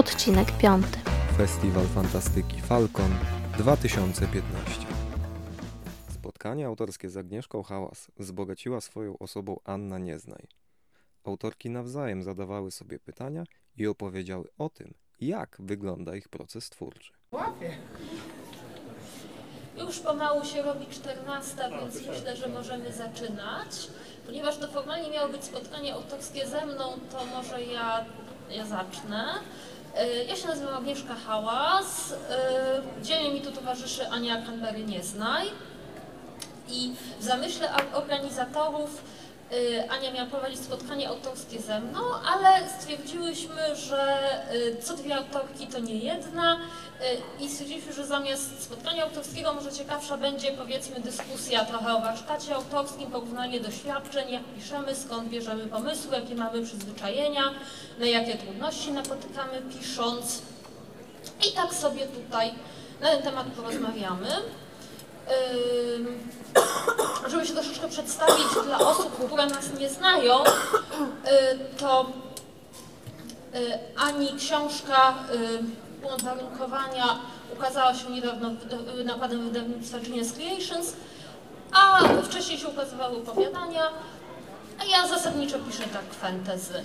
odcinek piąty. Festiwal Fantastyki Falcon 2015. Spotkanie autorskie z Agnieszką Hałas wzbogaciła swoją osobą Anna Nieznaj. Autorki nawzajem zadawały sobie pytania i opowiedziały o tym, jak wygląda ich proces twórczy. Już pomału się robi 14, więc myślę, że możemy zaczynać. Ponieważ to formalnie miało być spotkanie autorskie ze mną, to może ja, ja zacznę. Y, Ja się nazywam Agnieszka Hałas. y, Dzielnie mi tu towarzyszy Ania Kanbery-Nieznaj. I w zamyśle organizatorów Ania miała prowadzić spotkanie autorskie ze mną, ale stwierdziłyśmy, że y, co dwie autorki to nie jedna y, i stwierdziliśmy, że zamiast spotkania autorskiego może ciekawsza będzie powiedzmy dyskusja trochę o warsztacie autorskim, porównanie doświadczeń, jak piszemy, skąd bierzemy pomysły, jakie mamy przyzwyczajenia, na jakie trudności napotykamy pisząc. I tak sobie tutaj na ten temat porozmawiamy. Ym, żeby się troszeczkę przedstawić dla osób, które nas nie znają, y, to y, Ani książka y, Błąd warunkowania ukazała się niedawno nakładem wydawnictwa Genius Creations, a wcześniej się ukazywały opowiadania, a ja zasadniczo piszę tak fantasy.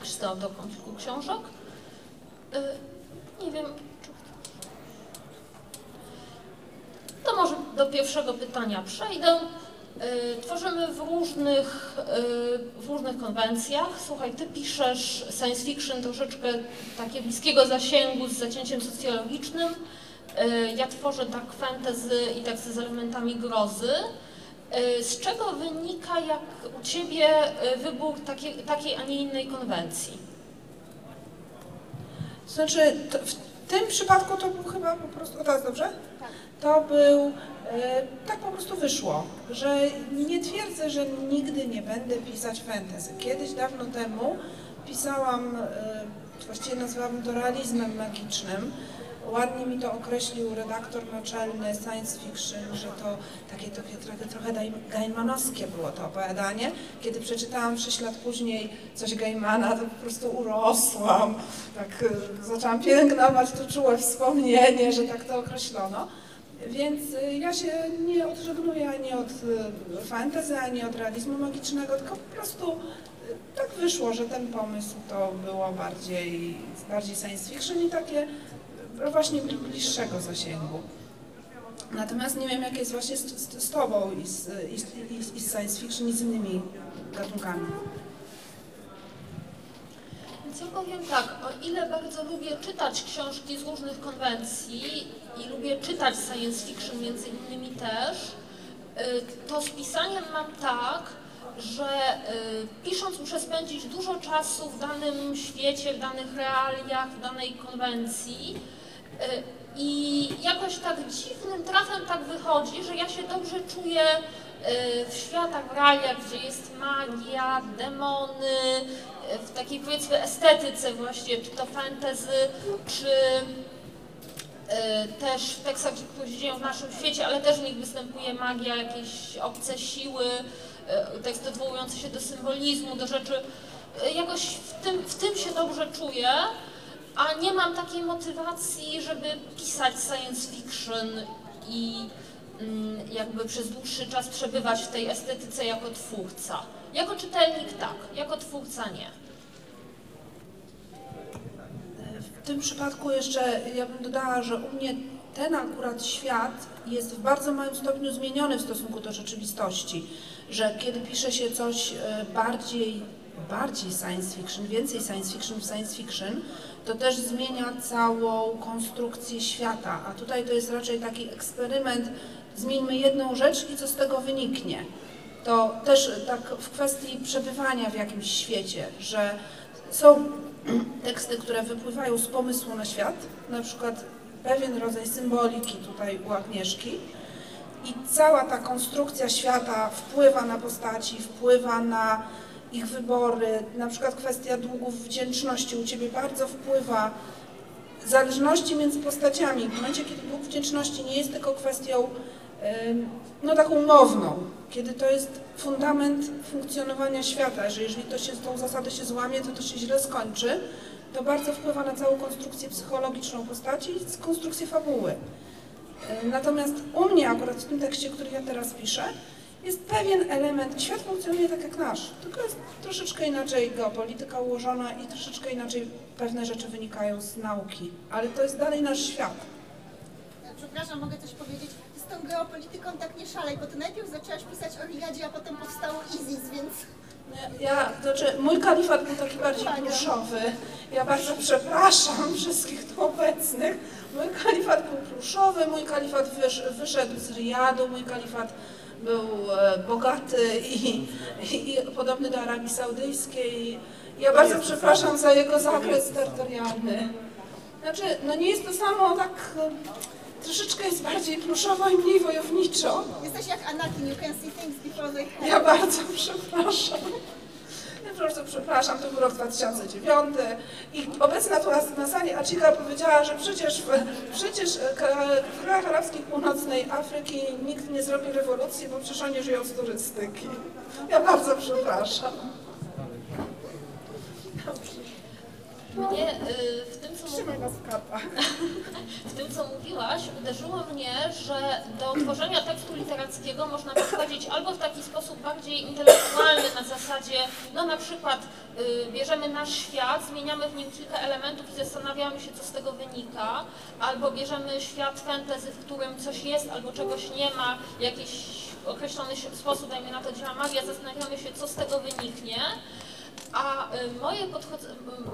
Jestem autorką kilku książek. Y, Nie wiem, czy to może do pierwszego pytania przejdę. Y, Tworzymy w różnych, y, w różnych konwencjach. Słuchaj, ty piszesz science fiction troszeczkę takie bliskiego zasięgu z zacięciem socjologicznym. Y, Ja tworzę tak fantasy i tak z elementami grozy. Z czego wynika, jak u ciebie wybór takiej, takiej, a nie innej konwencji? Znaczy, w tym przypadku to był chyba po prostu, o teraz dobrze? To był, e, tak po prostu wyszło, że nie twierdzę, że nigdy nie będę pisać fantasy. Kiedyś, dawno temu pisałam, e, właściwie nazwałabym to realizmem magicznym. Ładnie mi to określił redaktor naczelny science fiction, że to takie, trochę, trochę Gaimanowskie było to opowiadanie. Kiedy przeczytałam 6 lat później coś Gaimana, to po prostu urosłam. Tak y, zaczęłam pielęgnować to czułe wspomnienie, że tak to określono. Więc y, ja się nie odżegnuję ani od y, fantasy, ani od realizmu magicznego, tylko po prostu y, tak wyszło, że ten pomysł to było bardziej, bardziej science fiction i takie właśnie bli- bliższego zasięgu. Natomiast nie wiem, jak jest właśnie z, z, z Tobą i z, i, i z- science fiction i z innymi gatunkami. Ja powiem tak, o ile bardzo lubię czytać książki z różnych konwencji i lubię czytać science fiction między innymi też, y, to z pisaniem mam tak, że y, pisząc muszę spędzić dużo czasu w danym świecie, w danych realiach, w danej konwencji. y, I jakoś tak dziwnym trafem tak wychodzi, że ja się dobrze czuję w światach, w realiach, gdzie jest magia, demony, w takiej powiedzmy estetyce właśnie, czy to fantasy, czy też w tekstach, które się dzieją w naszym świecie, ale też w nich występuje magia, jakieś obce siły, y, teksty odwołujące się do symbolizmu, do rzeczy. Y, Jakoś w tym, w tym się dobrze czuję, a nie mam takiej motywacji, żeby pisać science fiction i mm, jakby przez dłuższy czas przebywać w tej estetyce jako twórca. Jako czytelnik tak, jako twórca nie. W tym przypadku jeszcze ja bym dodała, że u mnie ten akurat świat jest w bardzo małym stopniu zmieniony w stosunku do rzeczywistości, że kiedy pisze się coś e, bardziej, bardziej science fiction, więcej science fiction w science fiction, to też zmienia całą konstrukcję świata, a tutaj to jest raczej taki eksperyment, zmieńmy jedną rzecz i co z tego wyniknie. To też tak w kwestii przebywania w jakimś świecie, że są teksty, które wypływają z pomysłu na świat, na przykład pewien rodzaj symboliki tutaj u Agnieszki. I cała ta konstrukcja świata wpływa na postaci, wpływa na ich wybory, na przykład kwestia długów wdzięczności u Ciebie bardzo wpływa. Zależności między postaciami. W momencie, kiedy dług wdzięczności nie jest tylko kwestią no taką mowną, kiedy to jest fundament funkcjonowania świata, że jeżeli to się tą zasadę się złamie, to to się źle skończy, to bardzo wpływa na całą konstrukcję psychologiczną postaci i konstrukcję fabuły. Natomiast u mnie akurat w tym tekście, który ja teraz piszę, jest pewien element, świat funkcjonuje tak jak nasz, tylko jest troszeczkę inaczej geopolityka ułożona i troszeczkę inaczej pewne rzeczy wynikają z nauki, ale to jest dalej nasz świat. Przepraszam, mogę coś powiedzieć? Tą geopolityką tak nie szalej, bo ty najpierw zaczęłaś pisać o Riyadzie, a potem powstało ISIS, więc Ja, to znaczy, mój kalifat był taki bardziej pluszowy. Ja bardzo przepraszam wszystkich tu obecnych. Mój kalifat był pluszowy, mój kalifat wysz, wyszedł z Riyadu, mój kalifat był e, bogaty i, i, i podobny do Arabii Saudyjskiej. Ja bardzo przepraszam za jego zakres terytorialny. Znaczy, no nie jest to samo, tak troszeczkę jest bardziej pluszowo i mniej wojowniczo. jesteś jak Anakin, you can see things before they happen. Ja bardzo przepraszam. Ja po prostu przepraszam, to był rok 2009 i obecna tu na sali Achika powiedziała, że przecież, w- przecież e, w krajach arabskich północnej Afryki nikt nie zrobi rewolucji, bo przecież oni żyją z turystyki. Ja bardzo przepraszam. Mnie y, w tym, co mówisz, Trzymaj nas w kapach. w tym, co mówiłaś, uderzyło mnie, że do tworzenia tekstu literackiego można podchodzić albo w taki sposób bardziej intelektualny, na zasadzie, no na przykład y, bierzemy nasz świat, zmieniamy w nim kilka elementów i zastanawiamy się, co z tego wynika, albo bierzemy świat fantasy, w którym coś jest albo czegoś nie ma, jakiś określony sposób, dajmy na to, działa magia, zastanawiamy się, co z tego wyniknie. A y, moje, m,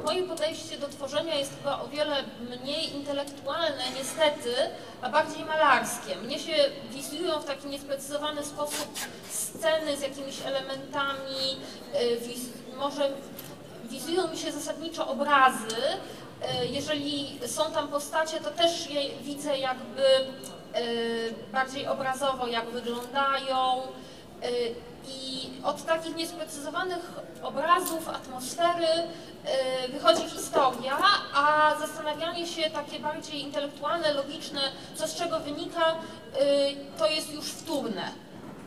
moje podejście do tworzenia jest chyba o wiele mniej intelektualne, niestety, a bardziej malarskie. Mnie się wizują w taki niesprecyzowany sposób sceny z jakimiś elementami, y, wiz- może wizują mi się zasadniczo obrazy. Y, Jeżeli są tam postacie, to też je widzę jakby y, bardziej obrazowo, jak wyglądają. I od takich niesprecyzowanych obrazów, atmosfery y, wychodzi historia, a zastanawianie się takie bardziej intelektualne, logiczne, co z czego wynika, y, to jest już wtórne.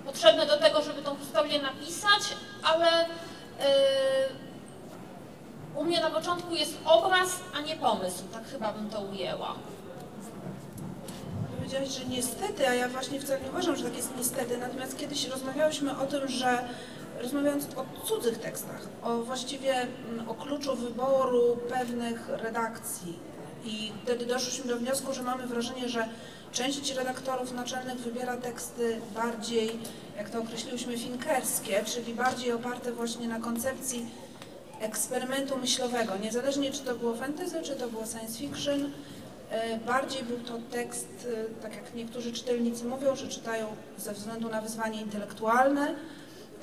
Potrzebne do tego, żeby tą historię napisać, ale y, u mnie na początku jest obraz, a nie pomysł. Tak chyba bym to ujęła. Że niestety, a ja właśnie wcale nie uważam, że tak jest niestety. Natomiast kiedyś rozmawiałyśmy o tym, że rozmawiając o cudzych tekstach, o właściwie mm, o kluczu wyboru pewnych redakcji i wtedy doszliśmy do wniosku, że mamy wrażenie, że część redaktorów naczelnych wybiera teksty bardziej, jak to określiłyśmy, finkerskie, czyli bardziej oparte właśnie na koncepcji eksperymentu myślowego. Niezależnie czy to było fantasy, czy to było science fiction, Bardziej był to tekst, e, tak jak niektórzy czytelnicy mówią, że czytają ze względu na wyzwanie intelektualne,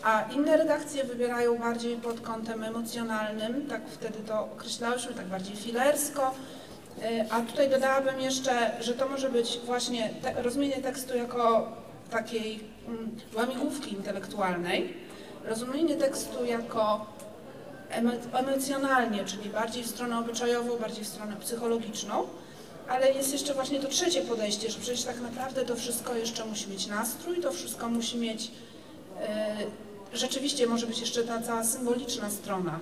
a inne redakcje wybierają bardziej pod kątem emocjonalnym, tak wtedy to określałyśmy, tak bardziej filersko. E, A tutaj dodałabym jeszcze, że to może być właśnie te, rozumienie tekstu jako takiej mm, łamigłówki intelektualnej, rozumienie tekstu jako emo- emocjonalnie, czyli bardziej w stronę obyczajową, bardziej w stronę psychologiczną, ale jest jeszcze właśnie to trzecie podejście, że przecież tak naprawdę to wszystko jeszcze musi mieć nastrój, to wszystko musi mieć, e, rzeczywiście może być jeszcze ta cała symboliczna strona,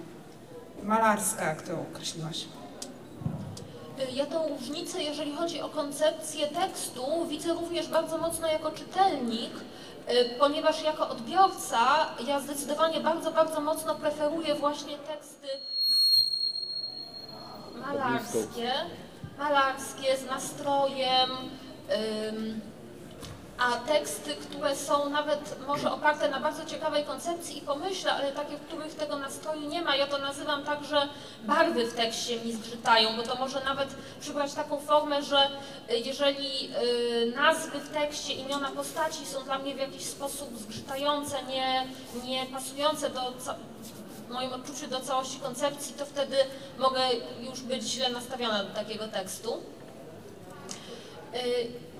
malarska, jak to określiłaś. Y, Ja tą różnicę, jeżeli chodzi o koncepcję tekstu, widzę również bardzo mocno jako czytelnik, y, ponieważ jako odbiorca ja zdecydowanie bardzo, bardzo mocno preferuję właśnie teksty malarskie, malarskie z nastrojem, a teksty, które są nawet może oparte na bardzo ciekawej koncepcji i pomyśle, ale takie, w których tego nastroju nie ma, ja to nazywam tak, że barwy w tekście mi zgrzytają, bo to może nawet przybrać taką formę, że jeżeli y, nazwy w tekście, imiona postaci są dla mnie w jakiś sposób zgrzytające, nie, nie pasujące do moim odczuciu do całości koncepcji, to wtedy mogę już być źle nastawiona do takiego tekstu. Y,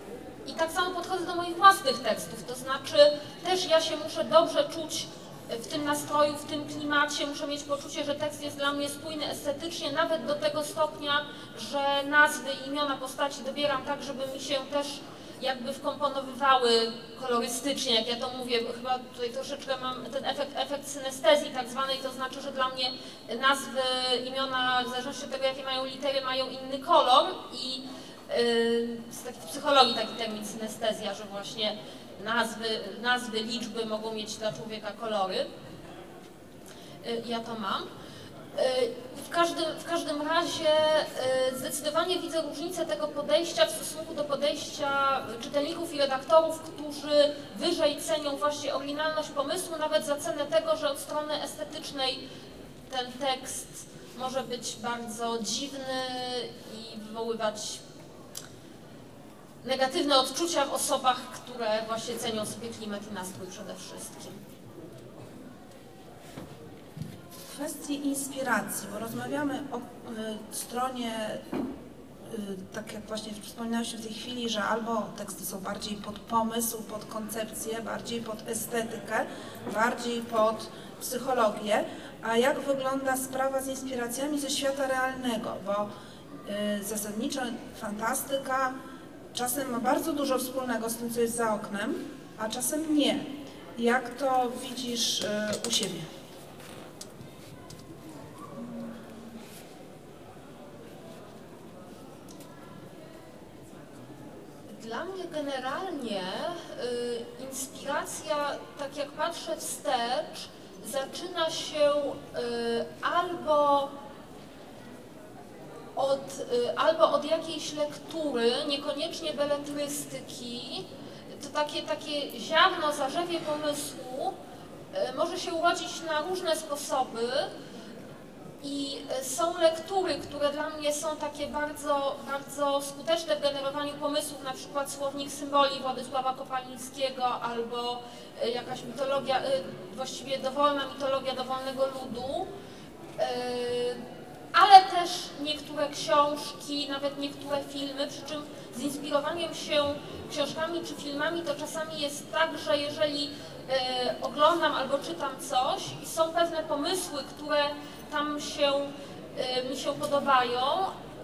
i tak samo podchodzę do moich własnych tekstów, to znaczy też ja się muszę dobrze czuć w tym nastroju, w tym klimacie, muszę mieć poczucie, że tekst jest dla mnie spójny estetycznie, nawet do tego stopnia, że nazwy i imiona postaci dobieram tak, żeby mi się też jakby wkomponowywały kolorystycznie, jak ja to mówię, bo chyba tutaj troszeczkę mam ten efekt, efekt synestezji tak zwanej, to znaczy, że dla mnie nazwy, imiona, w zależności od tego, jakie mają litery, mają inny kolor i yy, z takiej psychologii taki termin synestezja, że właśnie nazwy, nazwy, liczby mogą mieć dla człowieka kolory. Yy, ja to mam. Yy, W każdym, w każdym razie yy, zdecydowanie widzę różnicę tego podejścia w stosunku do podejścia czytelników i redaktorów, którzy wyżej cenią właśnie oryginalność pomysłu, nawet za cenę tego, że od strony estetycznej ten tekst może być bardzo dziwny i wywoływać negatywne odczucia w osobach, które właśnie cenią sobie klimat i nastrój przede wszystkim. W kwestii inspiracji, bo rozmawiamy o y, stronie, y, tak jak właśnie wspominałaś w tej chwili, że albo teksty są bardziej pod pomysł, pod koncepcję, bardziej pod estetykę, bardziej pod psychologię, a jak wygląda sprawa z inspiracjami ze świata realnego, bo y, zasadniczo fantastyka czasem ma bardzo dużo wspólnego z tym, co jest za oknem, a czasem nie. Jak to widzisz y, u siebie? Dla mnie generalnie y, inspiracja, tak jak patrzę wstecz, zaczyna się y, albo od, y, albo od jakiejś lektury, niekoniecznie beletrystyki, to takie, takie ziarno, zarzewie pomysłu y, może się urodzić na różne sposoby. I e, są lektury, które dla mnie są takie bardzo, bardzo skuteczne w generowaniu pomysłów, na przykład Słownik Symboli Władysława Kopalińskiego albo e, jakaś mitologia, e, właściwie dowolna mitologia dowolnego ludu, ale też niektóre książki, nawet niektóre filmy, przy czym z inspirowaniem się książkami czy filmami to czasami jest tak, że jeżeli e, oglądam albo czytam coś i są pewne pomysły, które tam się, y, mi się podobają,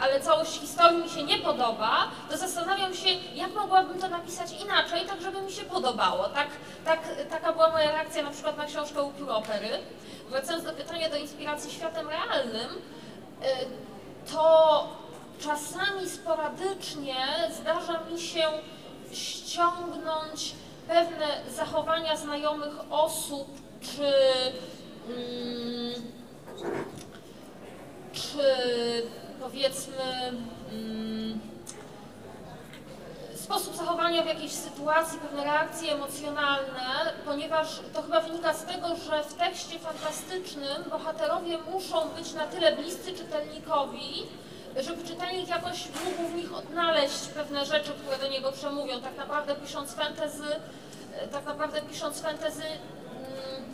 ale całość historii mi się nie podoba, to zastanawiam się, jak mogłabym to napisać inaczej, tak żeby mi się podobało. Tak, tak, taka była moja reakcja na przykład na książkę Upiór Opery. Wracając do pytania do inspiracji światem realnym, to czasami sporadycznie zdarza mi się ściągnąć pewne zachowania znajomych osób, czy mm, czy powiedzmy mm, sposób zachowania w jakiejś sytuacji, pewne reakcje emocjonalne, ponieważ to chyba wynika z tego, że w tekście fantastycznym bohaterowie muszą być na tyle bliscy czytelnikowi, żeby czytelnik jakoś mógł w nich odnaleźć pewne rzeczy, które do niego przemówią. Tak naprawdę pisząc fantasy, tak naprawdę pisząc fantasy mm,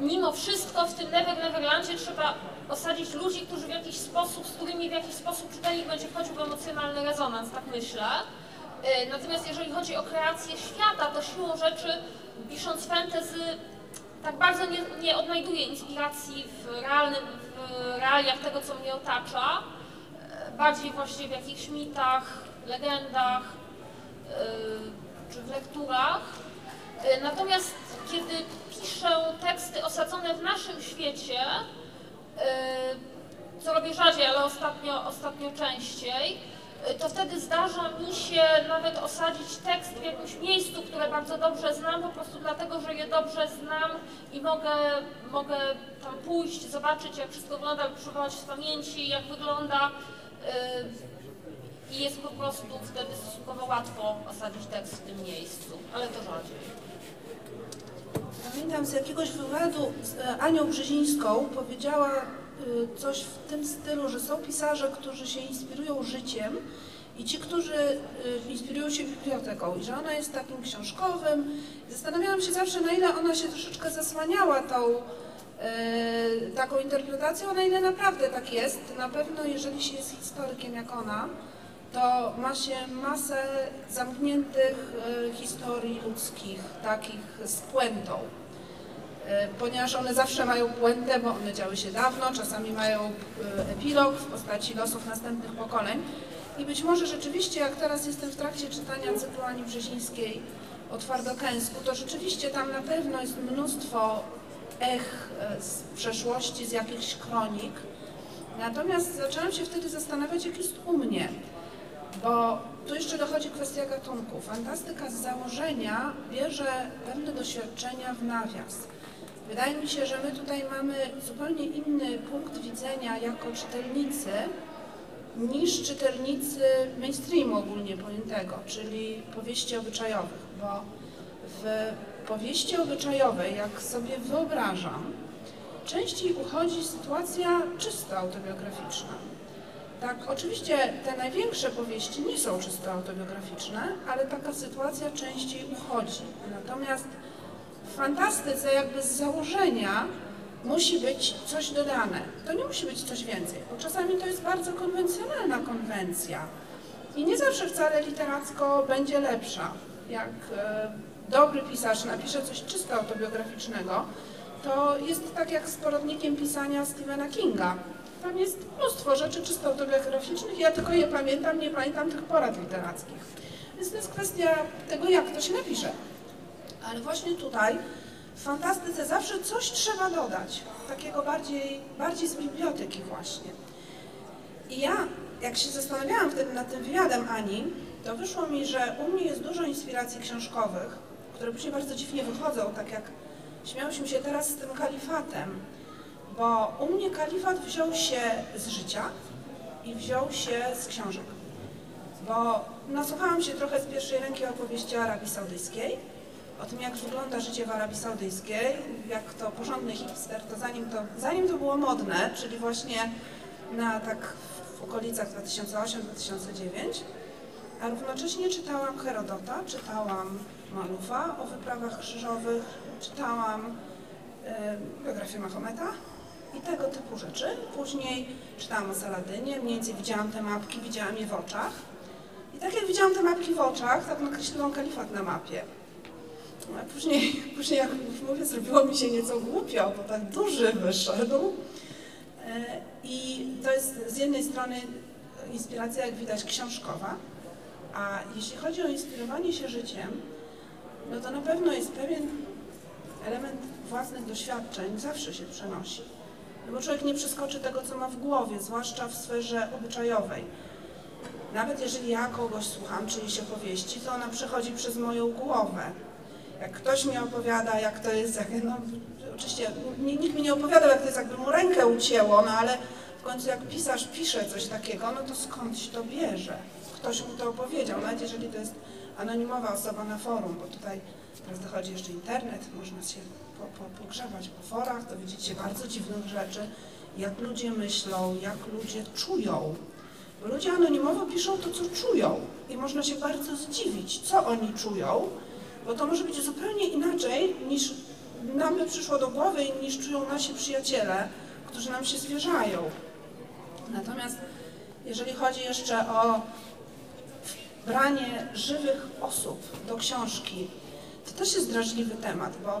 mimo wszystko w tym Never Neverlandzie trzeba osadzić ludzi, którzy w jakiś sposób, z którymi w jakiś sposób czytelnik będzie wchodził w emocjonalny rezonans, tak myślę. E, Natomiast jeżeli chodzi o kreację świata, to siłą rzeczy, pisząc fantasy, tak bardzo nie, nie odnajduję inspiracji w realnym, w realiach tego, co mnie otacza. E, Bardziej właśnie w jakichś mitach, legendach, e, czy w lekturach. Natomiast kiedy piszę teksty osadzone w naszym świecie, co robię rzadziej, ale ostatnio, ostatnio częściej, e, to wtedy zdarza mi się nawet osadzić tekst w jakimś miejscu, które bardzo dobrze znam, po prostu dlatego, że je dobrze znam i mogę, mogę tam pójść, zobaczyć jak wszystko wygląda, przywołać z pamięci, jak wygląda. e, I jest po prostu wtedy stosunkowo łatwo osadzić tekst w tym miejscu, ale to rzadziej. Pamiętam z jakiegoś wywiadu z e, Anią Brzezińską powiedziała y, coś w tym stylu, że są pisarze, którzy się inspirują życiem i ci, którzy y, inspirują się biblioteką i że ona jest takim książkowym. Zastanawiałam się zawsze, na ile ona się troszeczkę zasłaniała tą taką interpretacją, na ile naprawdę tak jest. Na pewno, jeżeli się jest historykiem jak ona, to ma się masę zamkniętych y, historii ludzkich, takich z puentą. Y, Ponieważ one zawsze mają puentę, bo one działy się dawno, czasami mają y, epilog w postaci losów następnych pokoleń. I być może rzeczywiście, jak teraz jestem w trakcie czytania cyklu Ani Brzezińskiej o Twardokęsku, to rzeczywiście tam na pewno jest mnóstwo ech e, z przeszłości, z jakichś kronik. Natomiast zaczęłam się wtedy zastanawiać, jak jest u mnie, bo tu jeszcze dochodzi kwestia gatunku. Fantastyka z założenia bierze pewne doświadczenia w nawias. Wydaje mi się, że my tutaj mamy zupełnie inny punkt widzenia jako czytelnicy niż czytelnicy mainstreamu ogólnie pojętego, czyli powieści obyczajowych, bo w powieści obyczajowej, jak sobie wyobrażam, częściej uchodzi sytuacja czysto autobiograficzna. Tak, oczywiście te największe powieści nie są czysto autobiograficzne, ale taka sytuacja częściej uchodzi. Natomiast w fantastyce jakby z założenia musi być coś dodane. To nie musi być coś więcej, bo czasami to jest bardzo konwencjonalna konwencja i nie zawsze wcale literacko będzie lepsza. Jak e, dobry pisarz napisze coś czysto autobiograficznego, to jest tak jak z poradnikiem pisania Stephena Kinga. Tam jest mnóstwo rzeczy czysto autobiograficznych, ja tylko je pamiętam, nie pamiętam tych porad literackich. Więc to jest kwestia tego, jak to się napisze. Ale właśnie tutaj w fantastyce zawsze coś trzeba dodać, takiego bardziej, bardziej z biblioteki właśnie. I ja, jak się zastanawiałam wtedy nad tym wywiadem Ani, to wyszło mi, że u mnie jest dużo inspiracji książkowych, które później bardzo dziwnie wychodzą, tak jak śmiałyśmy się teraz z tym kalifatem, bo u mnie kalifat wziął się z życia i wziął się z książek. Bo nasłuchałam się trochę z pierwszej ręki opowieści o Arabii Saudyjskiej, o tym, jak wygląda życie w Arabii Saudyjskiej, jak to porządny hipster, to zanim to, zanim to było modne, czyli właśnie na tak w okolicach 2008-2009, a równocześnie czytałam Herodota, czytałam Malufa o wyprawach krzyżowych, czytałam biografię Mahometa i tego typu rzeczy. Później czytałam o Saladynie, mniej więcej widziałam te mapki, widziałam je w oczach. I tak jak widziałam te mapki w oczach, tak nakreśliłam kalifat na mapie. No, A później, później, jak mówię, zrobiło mi się nieco głupio, bo tak duży wyszedł. E, I to jest z jednej strony inspiracja, jak widać, książkowa, a jeśli chodzi o inspirowanie się życiem, no to na pewno jest pewien element własnych doświadczeń, zawsze się przenosi. Bo człowiek nie przeskoczy tego, co ma w głowie, zwłaszcza w sferze obyczajowej. Nawet jeżeli ja kogoś słucham, czyjejś opowieści, to ona przechodzi przez moją głowę. Jak ktoś mi opowiada, jak to jest, jak, no oczywiście nikt mi nie opowiadał, jak to jest, jakby mu rękę ucięło, no ale w końcu jak pisarz pisze coś takiego, no to skądś to bierze? Ktoś mu to opowiedział, nawet jeżeli to jest anonimowa osoba na forum, bo tutaj teraz dochodzi jeszcze internet, można się po, po, pogrzebać po forach, dowiedzieć się bardzo dziwnych rzeczy, jak ludzie myślą, jak ludzie czują. Bo ludzie anonimowo piszą to, co czują i można się bardzo zdziwić, co oni czują, bo to może być zupełnie inaczej niż nam by przyszło do głowy i niż czują nasi przyjaciele, którzy nam się zwierzają. Natomiast jeżeli chodzi jeszcze o branie żywych osób do książki, to też jest drażliwy temat, bo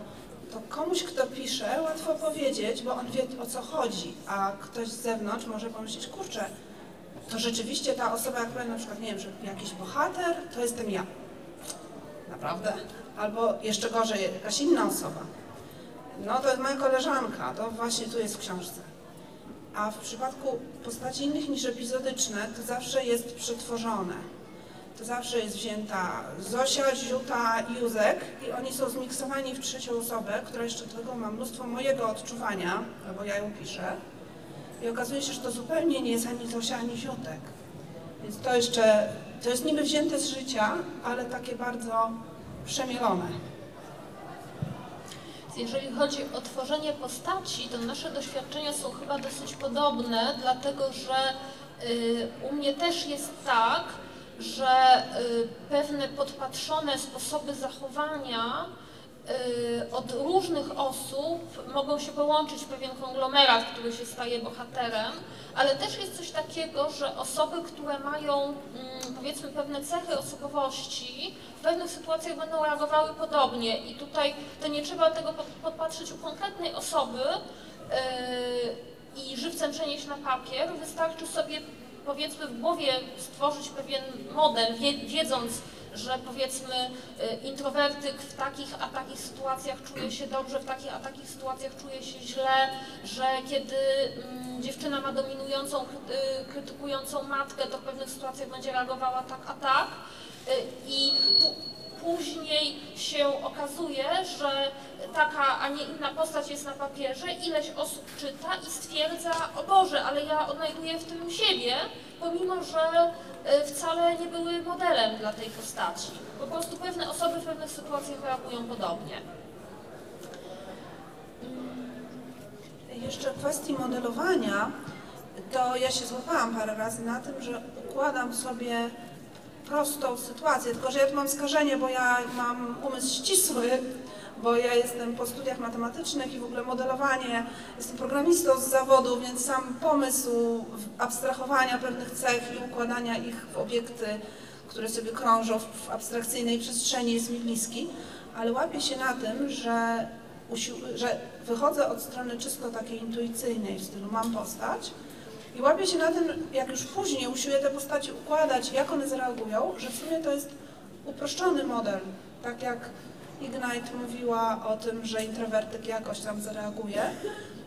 to komuś, kto pisze, łatwo powiedzieć, bo on wie o co chodzi, a ktoś z zewnątrz może pomyśleć, kurczę, to rzeczywiście ta osoba, powiem na przykład, nie wiem, że jakiś bohater, to jestem ja. Naprawdę? Albo jeszcze gorzej, jakaś inna osoba. No to jest moja koleżanka, to właśnie tu jest w książce. A w przypadku postaci innych niż epizodyczne, to zawsze jest przetworzone. Zawsze jest wzięta Zosia, Ziuta Józek i oni są zmiksowani w trzecią osobę, która jeszcze do tego ma mnóstwo mojego odczuwania, bo ja ją piszę. I okazuje się, że to zupełnie nie jest ani Zosia, ani Ziutek. Więc to jeszcze, to jest niby wzięte z życia, ale takie bardzo przemielone. Jeżeli chodzi o tworzenie postaci, to nasze doświadczenia są chyba dosyć podobne, dlatego że y, u mnie też jest tak, że y, pewne podpatrzone sposoby zachowania y, od różnych osób mogą się połączyć w pewien konglomerat, który się staje bohaterem, ale też jest coś takiego, że osoby, które mają mm, powiedzmy pewne cechy osobowości, w pewnych sytuacjach będą reagowały podobnie. I tutaj to nie trzeba tego pod- podpatrzeć u konkretnej osoby yy, i żywcem przenieść na papier, wystarczy sobie powiedzmy w głowie stworzyć pewien model, wie, wiedząc, że powiedzmy y, introwertyk w takich a takich sytuacjach czuje się dobrze, w takich a takich sytuacjach czuje się źle, że kiedy mm, dziewczyna ma dominującą, y, krytykującą matkę, to w pewnych sytuacjach będzie reagowała tak a tak. Y, I później się okazuje, że taka, a nie inna postać jest na papierze, ileś osób czyta i stwierdza, o Boże, ale ja odnajduję w tym siebie, pomimo że y, wcale nie były modelem dla tej postaci. Po prostu pewne osoby w pewnych sytuacjach reagują podobnie. Jeszcze w kwestii modelowania, to ja się złapałam parę razy na tym, że układam sobie prostą sytuację, tylko że ja tu mam skażenie, bo ja mam umysł ścisły, bo ja jestem po studiach matematycznych i w ogóle modelowanie, jestem programistą z zawodu, więc sam pomysł abstrahowania pewnych cech i układania ich w obiekty, które sobie krążą w abstrakcyjnej przestrzeni jest mi bliski, ale łapię się na tym, że, że wychodzę od strony czysto takiej intuicyjnej, w stylu mam postać, i łapię się na tym, jak już później usiłuję te postaci układać, jak one zareagują, że w sumie to jest uproszczony model. Tak jak Ignite mówiła o tym, że introwertyk jakoś tam zareaguje,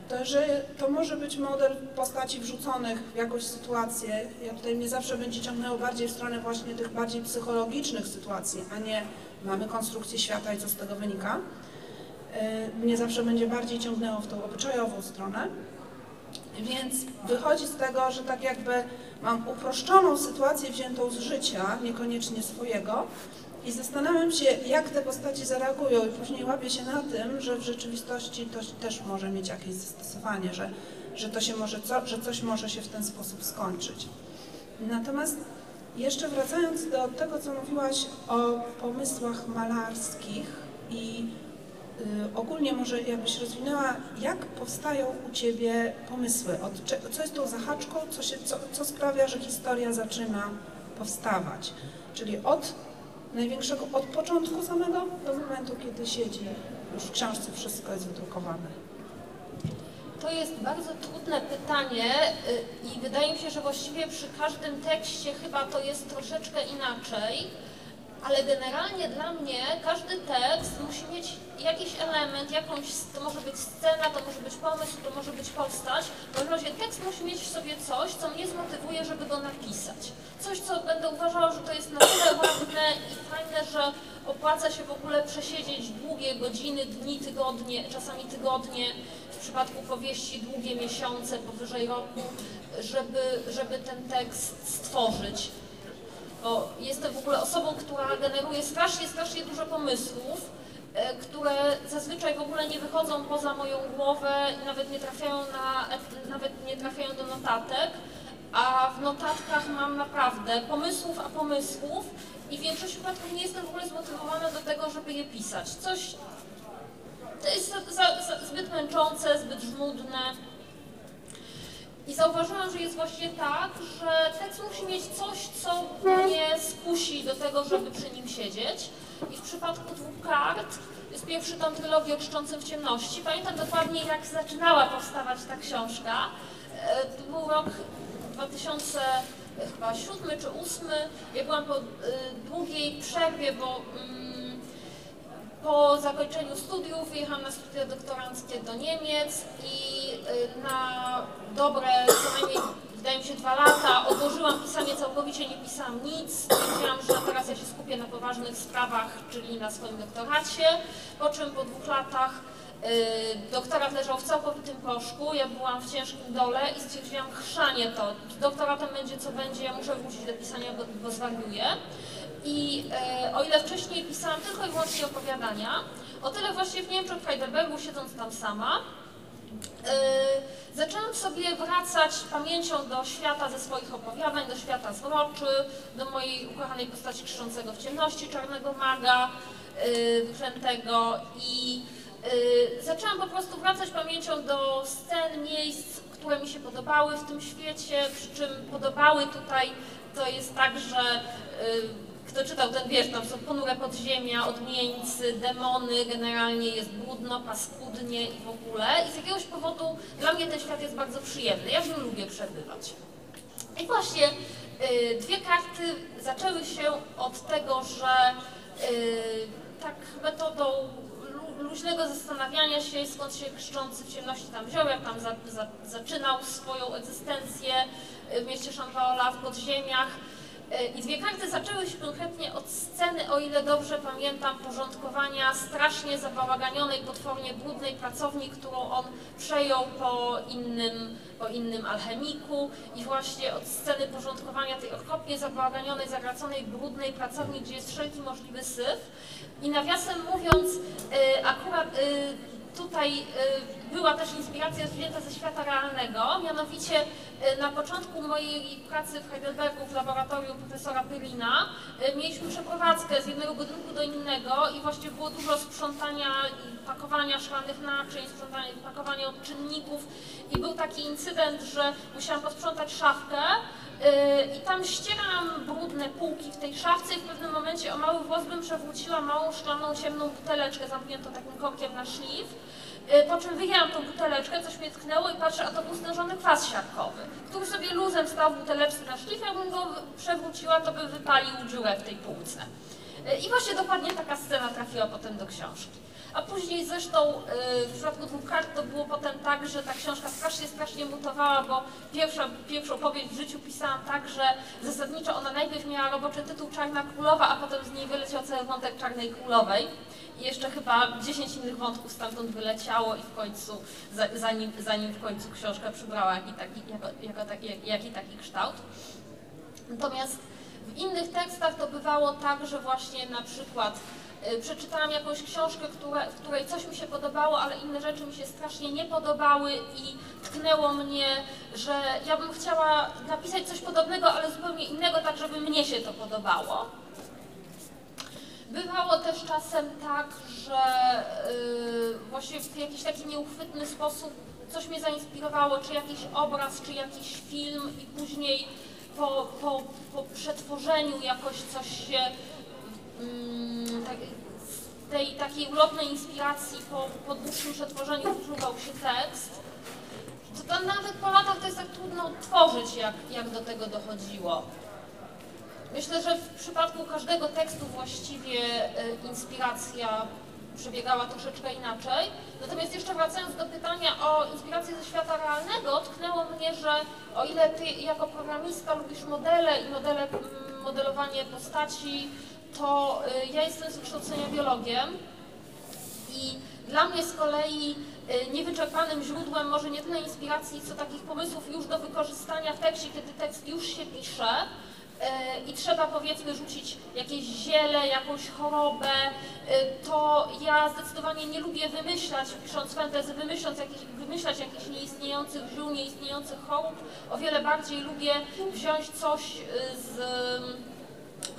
to że to może być model postaci wrzuconych w jakąś sytuację. Ja tutaj mnie zawsze będzie ciągnęło bardziej w stronę właśnie tych bardziej psychologicznych sytuacji, a nie mamy konstrukcję świata i co z tego wynika. Yy, Mnie zawsze będzie bardziej ciągnęło w tą obyczajową stronę. Więc wychodzi z tego, że tak jakby mam uproszczoną sytuację wziętą z życia, niekoniecznie swojego, i zastanawiam się, jak te postaci zareagują, i później łapię się na tym, że w rzeczywistości to też może mieć jakieś zastosowanie, że, że, to się może, co, że coś może się w ten sposób skończyć. Natomiast jeszcze wracając do tego, co mówiłaś o pomysłach malarskich i ogólnie może jakbyś rozwinęła, jak powstają u Ciebie pomysły? Od co jest tą zahaczką, co, się, co, co sprawia, że historia zaczyna powstawać? Czyli od największego, od początku samego do momentu, kiedy siedzi już w książce wszystko jest wydrukowane. To jest bardzo trudne pytanie y, i wydaje mi się, że właściwie przy każdym tekście chyba to jest troszeczkę inaczej, ale generalnie dla mnie każdy tekst musi mieć jakiś element, jakąś, to może być scena, to może być pomysł, to może być postać. W każdym razie tekst musi mieć w sobie coś, co mnie zmotywuje, żeby go napisać. Coś, co będę uważała, że to jest na tyle ładne i fajne, że opłaca się w ogóle przesiedzieć długie godziny, dni, tygodnie, czasami tygodnie, w przypadku powieści długie miesiące, powyżej roku, żeby, żeby ten tekst stworzyć bo jestem w ogóle osobą, która generuje strasznie, strasznie dużo pomysłów, e, które zazwyczaj w ogóle nie wychodzą poza moją głowę i nawet nie trafiają, na, nawet nie trafiają do notatek, a w notatkach mam naprawdę pomysłów, a pomysłów i w większości przypadków nie jestem w ogóle zmotywowana do tego, żeby je pisać. Coś to jest za, za, za, zbyt męczące, zbyt żmudne. I zauważyłam, że jest właśnie tak, że tekst musi mieć coś, co mnie skusi do tego, żeby przy nim siedzieć. I w przypadku dwóch kart jest pierwszy tom trylogii o Czczącym w ciemności. Pamiętam dokładnie, jak zaczynała powstawać ta książka. E, To był rok 2007 czy 2008. Ja byłam po y, długiej przerwie, bo mm, po zakończeniu studiów wyjechałam na studia doktoranckie do Niemiec i y, na dobre co najmniej, wydaje mi się, dwa lata odłożyłam pisanie całkowicie, nie pisałam nic. Stwierdziłam, że teraz ja się skupię na poważnych sprawach, czyli na swoim doktoracie. Po czym po dwóch latach y, doktorat leżał w całkowitym proszku, ja byłam w ciężkim dole i stwierdziłam, chrzanie to, doktoratem będzie co będzie, ja muszę wrócić do pisania, bo, bo zwariuję. I e, o ile wcześniej pisałam tylko i wyłącznie opowiadania, o tyle właśnie w Niemczech, w Heidelbergu, siedząc tam sama, e, zaczęłam sobie wracać pamięcią do świata ze swoich opowiadań, do świata zmroczy, do mojej ukochanej postaci krzyczącego w ciemności, czarnego maga, e, wyklętego. I e, zaczęłam po prostu wracać pamięcią do scen, miejsc, które mi się podobały w tym świecie, przy czym podobały tutaj, to jest tak, że kto czytał ten wiersz, tam są ponure podziemia, odmieńcy, demony, generalnie jest brudno, paskudnie i w ogóle. I z jakiegoś powodu dla mnie ten świat jest bardzo przyjemny, ja w nim lubię przebywać. I właśnie y, dwie karty zaczęły się od tego, że y, tak metodą lu- luźnego zastanawiania się, skąd się krzyczący w ciemności tam wziął, jak tam za, za, zaczynał swoją egzystencję y, w mieście Szanwaola w podziemiach. Y, I dwie karty zaczęły się konkretnie od sceny, o ile dobrze pamiętam, porządkowania strasznie zabałaganionej, potwornie brudnej pracowni, którą on przejął po innym, po innym alchemiku i właśnie od sceny porządkowania tej okropnie zabałaganionej, zagraconej, brudnej pracowni, gdzie jest wszelki możliwy syf. I nawiasem mówiąc, y, akurat y, tutaj y, była też inspiracja wzięta ze świata realnego, mianowicie y, na początku mojej pracy w Heidelbergu w laboratorium profesora Pyrina y, mieliśmy przeprowadzkę z jednego budynku do innego i właśnie było dużo sprzątania i pakowania szklanych naczyń, sprzątania pakowania odczynników i był taki incydent, że musiałam posprzątać szafkę I tam ścieram brudne półki w tej szafce i w pewnym momencie o mały włos bym przewróciła małą szklaną ciemną buteleczkę zamkniętą takim korkiem na szlif. Yy, Po czym wyjęłam tą buteleczkę, coś mnie tknęło i patrzę, a to był stężony kwas siarkowy, który sobie luzem stał w buteleczce na szlif. Jakbym go przewróciła, to by wypalił dziurę w tej półce. Yy, I właśnie dokładnie taka scena trafiła potem do książki. A później zresztą yy, w przypadku dwóch kart to było potem tak, że ta książka strasznie, strasznie mutowała, bo pierwsza, pierwszą powieść w życiu pisałam tak, że zasadniczo ona najpierw miała roboczy tytuł Czarna Królowa, a potem z niej wyleciał cały wątek Czarnej Królowej. I jeszcze chyba 10 innych wątków stamtąd wyleciało i w końcu, za- zanim, zanim w końcu książka przybrała jaki taki, jako, jako taki, jak- jaki taki kształt. Natomiast w innych tekstach to bywało tak, że właśnie na przykład przeczytałam jakąś książkę, które, w której coś mi się podobało, ale inne rzeczy mi się strasznie nie podobały i tknęło mnie, że ja bym chciała napisać coś podobnego, ale zupełnie innego, tak żeby mnie się to podobało. Bywało też czasem tak, że y, właśnie w jakiś taki nieuchwytny sposób coś mnie zainspirowało, czy jakiś obraz, czy jakiś film i później po, po, po przetworzeniu jakoś coś się z tej takiej ulotnej inspiracji po, po dłuższym przetworzeniu wczuwał się tekst. To, to nawet po latach to jest tak trudno tworzyć, jak, jak do tego dochodziło. Myślę, że w przypadku każdego tekstu właściwie y, inspiracja przebiegała troszeczkę inaczej. Natomiast jeszcze wracając do pytania o inspirację ze świata realnego, tknęło mnie, że o ile ty jako programista lubisz modele i modele, mm, modelowanie postaci, to y, ja jestem z wykształcenia biologiem i dla mnie z kolei y, niewyczerpanym źródłem może nie tyle inspiracji, co takich pomysłów już do wykorzystania w tekście, kiedy tekst już się pisze y, i trzeba powiedzmy rzucić jakieś ziele, jakąś chorobę, to ja zdecydowanie nie lubię wymyślać, pisząc fantasy, wymyślać jakichś, wymyślać jakichś nieistniejących ziół, nieistniejących chorób. O wiele bardziej lubię wziąć coś z,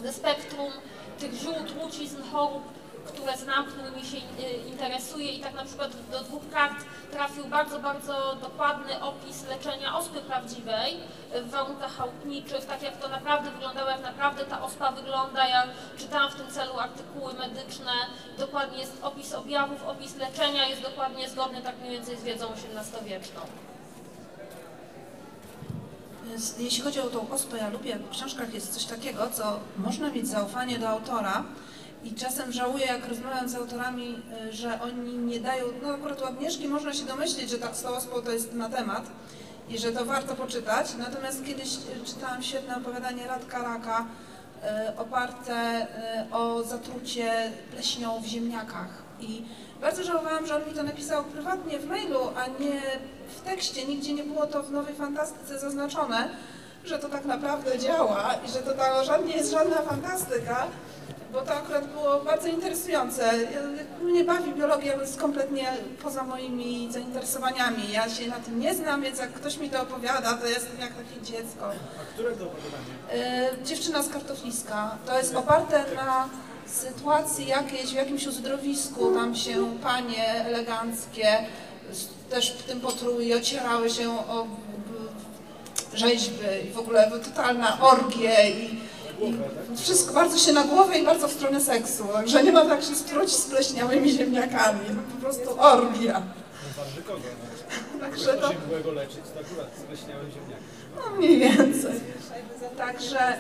ze spektrum tych ziół, trucizn, chorób, które znam, którymi się y, interesuję i tak na przykład do dwóch kart trafił bardzo, bardzo dokładny opis leczenia ospy prawdziwej w warunkach chałupniczych, tak jak to naprawdę wyglądało, jak naprawdę ta ospa wygląda. Ja czytałam w tym celu artykuły medyczne, dokładnie jest opis objawów, opis leczenia jest dokładnie zgodny tak mniej więcej z wiedzą XVIII-wieczną. Jeśli chodzi o tą ospę, ja lubię, w książkach jest coś takiego, co można mieć zaufanie do autora i czasem żałuję, jak rozmawiam z autorami, y, że oni nie dają, no akurat u Agnieszki można się domyślić, że tak z tą ospą to jest na temat i że to warto poczytać, natomiast kiedyś y, czytałam świetne opowiadanie Radka Raka, y, oparte o zatrucie pleśnią w ziemniakach. I bardzo żałowałam, że on mi to napisał prywatnie w mailu, a nie tekście, nigdzie nie było to w Nowej Fantastyce zaznaczone, że to tak naprawdę działa i że to ta, nie jest żadna fantastyka, bo to akurat było bardzo interesujące. Ja- Mnie bawi biologia, bo jest kompletnie poza moimi zainteresowaniami. Ja się na tym nie znam, więc jak ktoś mi to opowiada, to jestem jak takie dziecko. A które to opowiadanie? E, Dziewczyna z kartofliska. To jest oparte na sytuacji jakiejś, w jakimś uzdrowisku. Tam się panie eleganckie też w tym potruły i ocierały się o rzeźby i w ogóle totalna orgie i, i wszystko bardzo się na głowę i bardzo w stronę seksu. Także nie ma tak się spróć z pleśniałymi ziemniakami. No, po prostu orgia. Także to leczyć, akurat ziemniaka. no mniej więcej. Także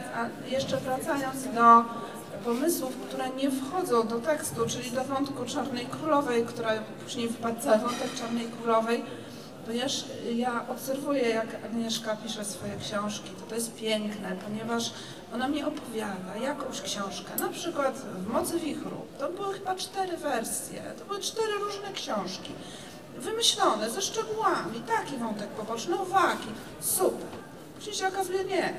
jeszcze wracając do pomysłów, które nie wchodzą do tekstu, czyli do wątku Czarnej Królowej, która później wpadł za wątek Czarnej Królowej, ponieważ ja obserwuję, jak Agnieszka pisze swoje książki, to to jest piękne, ponieważ ona mi opowiada jakąś książkę, na przykład w Mocy Wichru, to były chyba cztery wersje, to były cztery różne książki, wymyślone, ze szczegółami, taki wątek poboczny, uwagi, super. Później się okazuje, nie,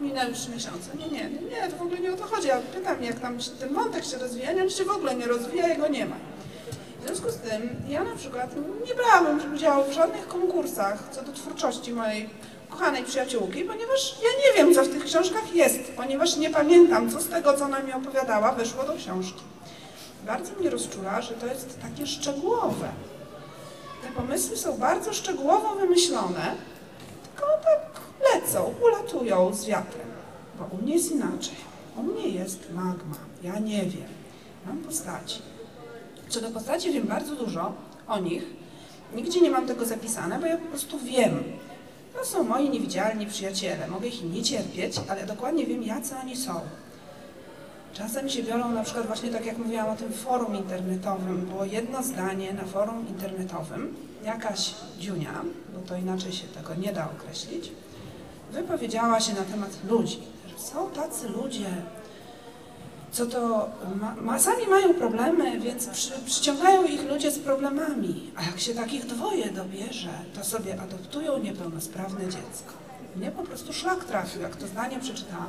minęły trzy miesiące, nie, nie, nie, to w ogóle nie o to chodzi, ja pytam, jak tam ten wątek się rozwija, nie, on się w ogóle nie rozwija, jego nie ma. W związku z tym ja na przykład nie brałam udziału w żadnych konkursach co do twórczości mojej kochanej przyjaciółki, ponieważ ja nie wiem, co w tych książkach jest, ponieważ nie pamiętam, co z tego, co ona mi opowiadała, wyszło do książki. Bardzo mnie rozczula, że to jest takie szczegółowe. Te pomysły są bardzo szczegółowo wymyślone, tylko tak lecą, ulatują z wiatrem. Bo u mnie jest inaczej. U mnie jest magma. Ja nie wiem. Mam postaci. Co do postaci wiem bardzo dużo o nich. Nigdzie nie mam tego zapisane, bo ja po prostu wiem. To są moi niewidzialni przyjaciele. Mogę ich nie cierpieć, ale dokładnie wiem, jacy oni są. Czasem się biorą na przykład właśnie tak jak mówiłam o tym forum internetowym. Było jedno zdanie na forum internetowym. Jakaś dziunia, bo to inaczej się tego nie da określić, wypowiedziała się na temat ludzi. Są tacy ludzie, co to ma, ma, sami mają problemy, więc przy, przyciągają ich ludzie z problemami. A jak się takich dwoje dobierze, to sobie adoptują niepełnosprawne dziecko. Mnie po prostu szlak trafił, jak to zdanie przeczytałam.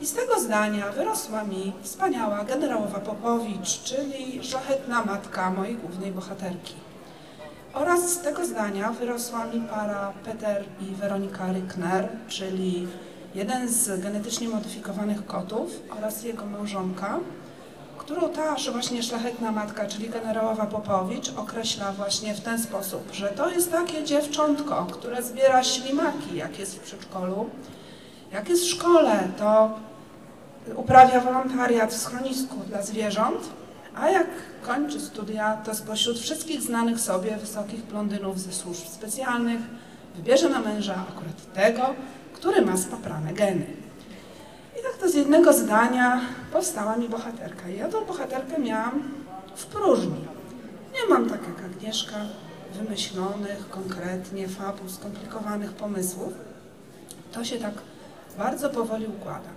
I z tego zdania wyrosła mi wspaniała generałowa Popowicz, czyli szlachetna matka mojej głównej bohaterki. Oraz z tego zdania wyrosła mi para Peter i Weronika Rykner, czyli jeden z genetycznie modyfikowanych kotów oraz jego małżonka, którą ta właśnie szlachetna matka, czyli generałowa Popowicz, określa właśnie w ten sposób, że to jest takie dziewczątko, które zbiera ślimaki, jak jest w przedszkolu, jak jest w szkole, to uprawia wolontariat w schronisku dla zwierząt, a jak kończy studia, to spośród wszystkich znanych sobie wysokich blondynów ze służb specjalnych wybierze na męża akurat tego, który ma spaprane geny. I tak to z jednego zdania powstała mi bohaterka. Ja tą bohaterkę miałam w próżni. Nie mam tak jak Agnieszka wymyślonych, konkretnie, fabuł, skomplikowanych pomysłów. To się tak bardzo powoli układa.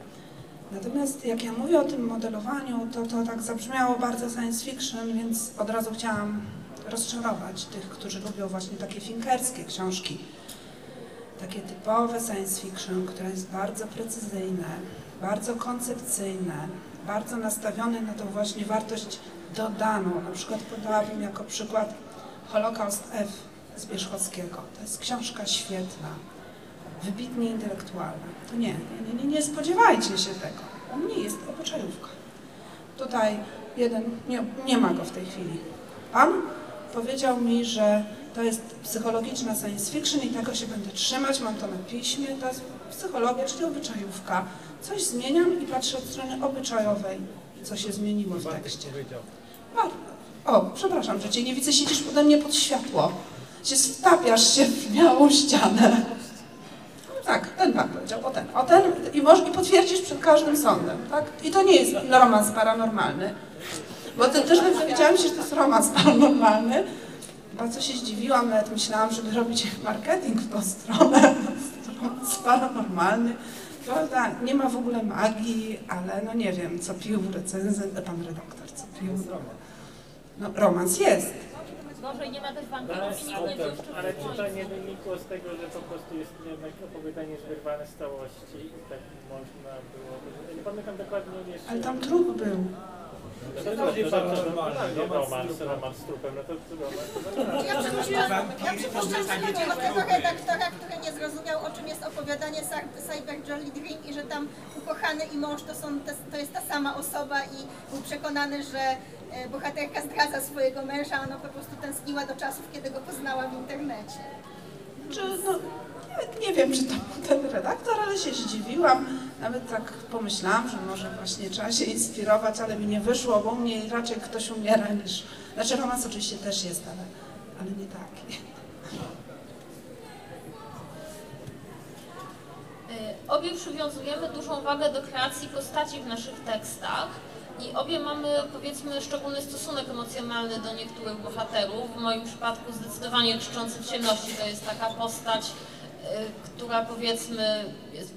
Natomiast jak ja mówię o tym modelowaniu, to to tak zabrzmiało bardzo science fiction, więc od razu chciałam rozczarować tych, którzy lubią właśnie takie finkerskie książki. Takie typowe science fiction, które jest bardzo precyzyjne, bardzo koncepcyjne, bardzo nastawione na tą właśnie wartość dodaną. Na przykład podałabym jako przykład Holokaust F z Bierzchowskiego. To jest książka świetna, wybitnie intelektualna. To nie, nie, nie, nie spodziewajcie się tego. U mnie jest obyczajówka. Tutaj jeden, nie, nie ma go w tej chwili. Pan powiedział mi, że to jest psychologiczna science fiction i tego się będę trzymać, mam to na piśmie, to jest psychologia, czyli obyczajówka. Coś zmieniam i patrzę od strony obyczajowej, co się zmieniło w tekście. o, przepraszam, że cię nie widzę, siedzisz pode mnie pod światło. Się stapiasz się w białą ścianę. Tak, ten pan powiedział, o ten, o ten i, i potwierdzisz przed każdym sądem, tak? I to nie jest romans paranormalny, bo ten też dowiedziałam się, że to jest romans paranormalny. Bardzo się zdziwiłam, nawet myślałam, żeby robić marketing w tą stronę, romans paranormalny. Prawda, nie ma w ogóle magii, ale no nie wiem, co pił recenzent, pan redaktor, co pił. No romans jest. Gorzej nie ma też Ale, wampirów i nikt nie ale, czy to nie wynikło z tego, że po prostu jest jednak opowiadanie wyrwane z całości i tak można było... Nie pamiętam dokładnie jeszcze... Ale tam trup był. No to, bardziej to, romans z romans, z trupem, no to romans. Ja przypuszczam, ja przypuszczam że chodzi o tego redaktora, który nie zrozumiał, o czym jest opowiadanie Cy- Cyber Jolly Dream i że tam ukochany i mąż to, są te, to jest ta sama osoba i był przekonany, że e, E, bohaterka zdradza swojego męża, ona po prostu tęskniła do czasów, kiedy go poznała w internecie. Czy, no, nie, nie wiem, czy to ten redaktor, ale się zdziwiłam. Nawet tak pomyślałam, że może właśnie trzeba się inspirować, ale mi nie wyszło, bo u mnie raczej ktoś umiera niż... Znaczy romans oczywiście też jest, ale, ale nie taki. E, obie przywiązujemy dużą wagę do kreacji postaci w naszych tekstach i obie mamy powiedzmy szczególny stosunek emocjonalny do niektórych bohaterów. W moim przypadku zdecydowanie krzyczący w ciemności to jest taka postać, y, która powiedzmy jest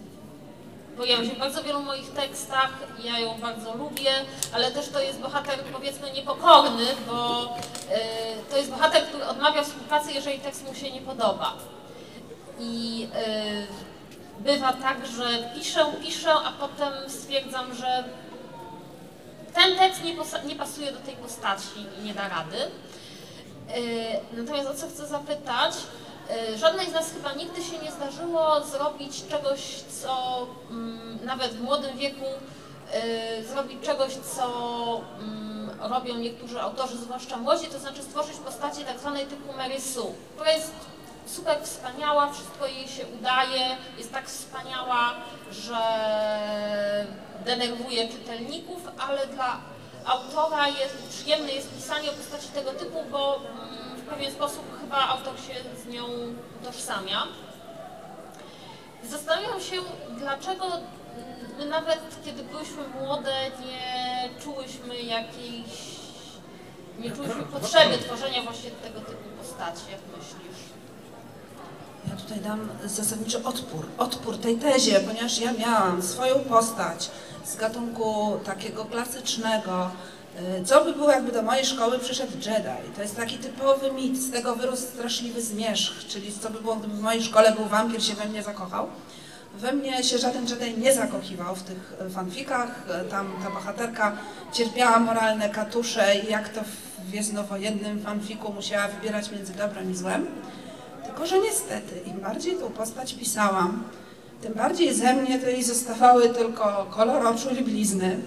pojawia się w bardzo wielu moich tekstach, ja ją bardzo lubię, ale też to jest bohater powiedzmy niepokorny, bo y, to jest bohater, który odmawia współpracy, jeżeli tekst mu się nie podoba. I y, bywa tak, że piszę, piszę, a potem stwierdzam, że ten tekst nie, nie pasuje do tej postaci i nie da rady. Y, Natomiast o co chcę zapytać, y, żadnej z nas chyba nigdy się nie zdarzyło zrobić czegoś, co mm, nawet w młodym wieku y, zrobić czegoś, co mm, robią niektórzy autorzy, zwłaszcza młodzi, to znaczy stworzyć postaci tak zwanej typu Mary Sue, która jest super wspaniała, wszystko jej się udaje, jest tak wspaniała, że denerwuje czytelników, ale dla autora jest, przyjemne jest pisanie o postaci tego typu, bo mm, w pewien sposób chyba autor się z nią utożsamia. Zastanawiam się, dlaczego mm, my nawet kiedy byłyśmy młode, nie czułyśmy jakiejś, nie czułyśmy potrzeby tworzenia właśnie tego typu postaci, jak myślisz? Ja tutaj dam zasadniczy odpór, odpór tej tezie, ponieważ ja miałam swoją postać z gatunku takiego klasycznego. Y, Co by było, jakby do mojej szkoły przyszedł Jedi? To jest taki typowy mit, z tego wyrósł straszliwy zmierzch, czyli co by było, gdyby w mojej szkole był wampir, się we mnie zakochał. We mnie się żaden Jedi nie zakochiwał w tych fanfikach. E, Tam ta bohaterka cierpiała moralne katusze i jak to w gwiezdnowojennym fanfiku musiała wybierać między dobrem i złem. Tylko, że niestety, im bardziej tą postać pisałam, tym bardziej ze mnie to jej zostawały tylko kolor oczu i blizny.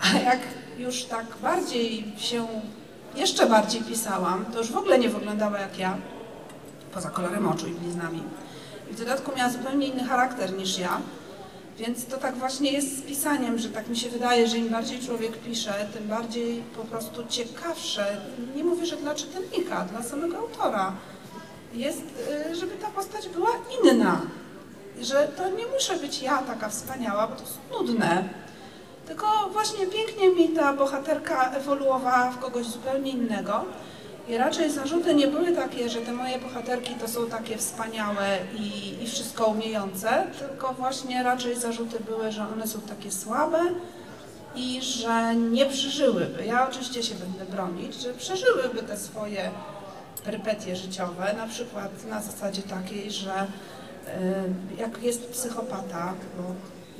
A jak już tak bardziej się, jeszcze bardziej pisałam, to już w ogóle nie wyglądała jak ja, poza kolorem oczu i bliznami. I w dodatku miała zupełnie inny charakter niż ja. Więc to tak właśnie jest z pisaniem, że tak mi się wydaje, że im bardziej człowiek pisze, tym bardziej po prostu ciekawsze. Nie mówię, że dla czytelnika, dla samego autora jest, y, żeby ta postać była inna. Że to nie muszę być ja taka wspaniała, bo to jest nudne. Tylko właśnie pięknie mi ta bohaterka ewoluowała w kogoś zupełnie innego. I raczej zarzuty nie były takie, że te moje bohaterki to są takie wspaniałe i, i wszystko umiejące, tylko właśnie raczej zarzuty były, że one są takie słabe i że nie przeżyłyby. Ja oczywiście się będę bronić, że przeżyłyby te swoje perypetie życiowe, na przykład na zasadzie takiej, że y, jak jest psychopata, bo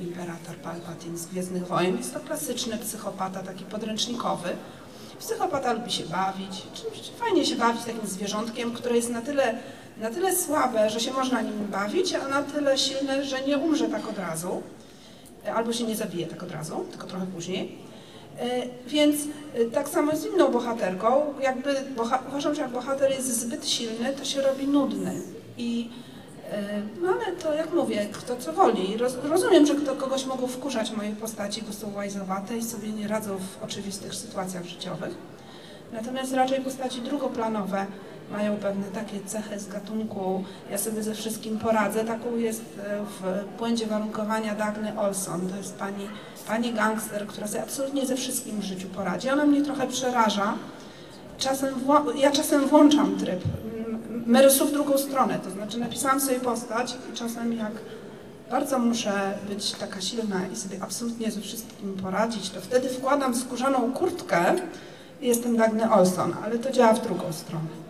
imperator Palpatine z Gwiezdnych Wojen jest to klasyczny psychopata, taki podręcznikowy. Psychopata lubi się bawić, czymś fajnie się bawić takim zwierzątkiem, które jest na tyle, na tyle słabe, że się można nim bawić, a na tyle silne, że nie umrze tak od razu, albo się nie zabije tak od razu, tylko trochę później. E, Więc e, tak samo z inną bohaterką, jakby boha uważam, że jak bohater jest zbyt silny, to się robi nudny. I e, no ale to jak mówię, kto co woli. Roz, rozumiem, że kto kogoś mogą wkurzać moje postaci, bo są łajzowate i sobie nie radzą w oczywistych sytuacjach życiowych. Natomiast raczej postaci drugoplanowe mają pewne takie cechy z gatunku ja sobie ze wszystkim poradzę. Taką jest e, w błędzie warunkowania Dagny Olson. To jest pani, pani gangster, która sobie absolutnie ze wszystkim w życiu poradzi. Ona mnie trochę przeraża. Czasem ja czasem włączam tryb Merysu w drugą stronę, to znaczy napisałam sobie postać i czasem jak bardzo muszę być taka silna i sobie absolutnie ze wszystkim poradzić, to wtedy wkładam skórzaną kurtkę i jestem Dagny Olson, ale to działa w drugą stronę.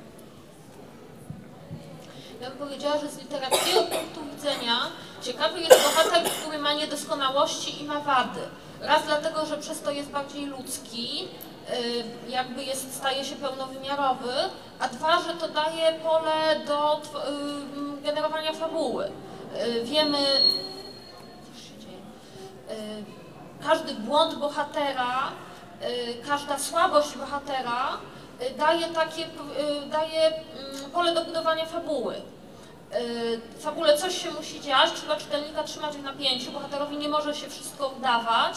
Powiedziała, że z literackiego punktu widzenia ciekawy jest bohater, który ma niedoskonałości i ma wady. Raz dlatego, że przez to jest bardziej ludzki, y, jakby jest, staje się pełnowymiarowy, a dwa, że to daje pole do y, generowania fabuły. Y, Wiemy, każdy błąd bohatera, każda słabość bohatera daje takie, daje mm, pole do budowania fabuły. Y, W fabule coś się musi dziać, trzeba czytelnika trzymać w napięciu, bohaterowi nie może się wszystko udawać,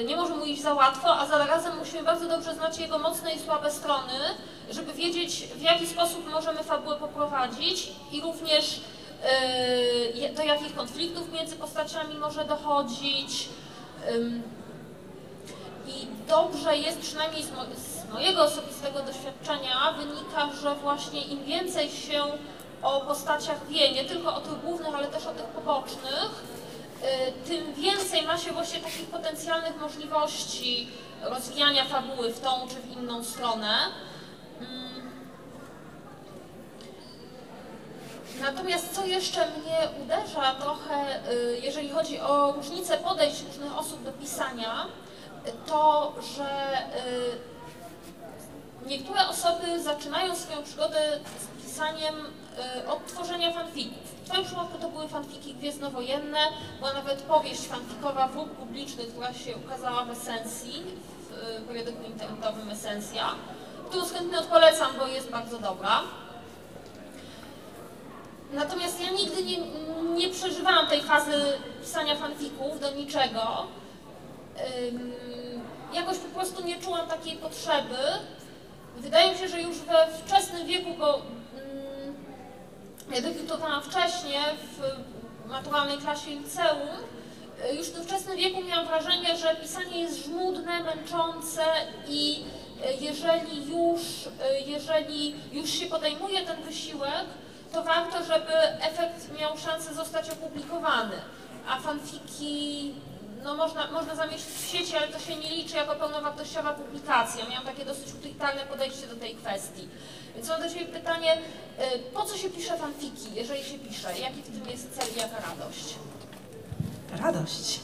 y, nie może mu iść za łatwo, a zarazem musimy bardzo dobrze znać jego mocne i słabe strony, żeby wiedzieć w jaki sposób możemy fabułę poprowadzić i również Yy, do jakich konfliktów między postaciami może dochodzić. I dobrze jest, przynajmniej z mojego osobistego doświadczenia, wynika, że właśnie im więcej się o postaciach wie, nie tylko o tych głównych, ale też o tych pobocznych, yy, tym więcej ma się właśnie takich potencjalnych możliwości rozwijania fabuły w tą czy w inną stronę. Mm. Natomiast co jeszcze mnie uderza trochę, y, jeżeli chodzi o różnicę podejść różnych osób do pisania, y, to że y, niektóre osoby zaczynają swoją przygodę z pisaniem od tworzenia fanfików. W Twoim przypadku to były fanfiki gwiezdnowojenne, była nawet powieść fanfikowa Wróg Publiczny, która się ukazała w Esensji, w periodyku internetowym Esensja, którą chętnie polecam, bo jest bardzo dobra. Natomiast ja nigdy nie, nie przeżywałam tej fazy pisania fanfików do niczego. Jakoś po prostu nie czułam takiej potrzeby. Wydaje mi się, że już we wczesnym wieku, bo ja debiutowałam wcześniej w maturalnej klasie liceum, już tym wczesnym wieku miałam wrażenie, że pisanie jest żmudne, męczące i y, jeżeli już, y, jeżeli już się podejmuje ten wysiłek, to warto, żeby efekt miał szansę zostać opublikowany. A fanfiki, no można, można zamieścić w sieci, ale to się nie liczy jako pełnowartościowa publikacja. Miałam takie dosyć utylitarne podejście do tej kwestii. Więc mam do Ciebie pytanie, y, po co się pisze fanfiki, jeżeli się pisze? Jaki w tym jest cel i jaka radość? Radość.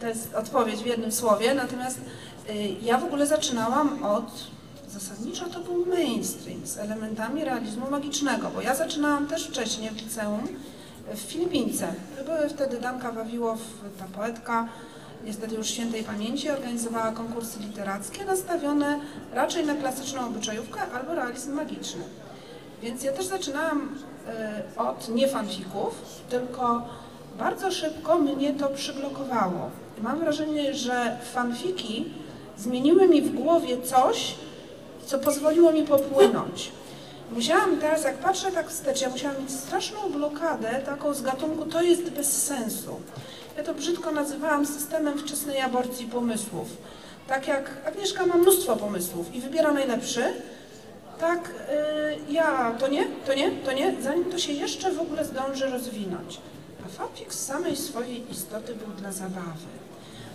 To jest odpowiedź w jednym słowie, natomiast y, ja w ogóle zaczynałam od zasadniczo to był mainstream z elementami realizmu magicznego, bo ja zaczynałam też wcześniej w liceum w Filipince. Były wtedy Danka Wawiłow, ta poetka, niestety już świętej pamięci, organizowała konkursy literackie nastawione raczej na klasyczną obyczajówkę albo realizm magiczny. Więc ja też zaczynałam y, od nie fanfików, tylko bardzo szybko mnie to przyblokowało. Mam wrażenie, że fanfiki zmieniły mi w głowie coś, co pozwoliło mi popłynąć. Musiałam teraz, jak patrzę tak wstecz, ja musiałam mieć straszną blokadę taką z gatunku, to jest bez sensu. Ja to brzydko nazywałam systemem wczesnej aborcji pomysłów. Tak jak Agnieszka ma mnóstwo pomysłów i wybiera najlepszy, tak yy, ja to nie, to nie, to nie, zanim to się jeszcze w ogóle zdąży rozwinąć. A fanfic z samej swojej istoty był dla zabawy.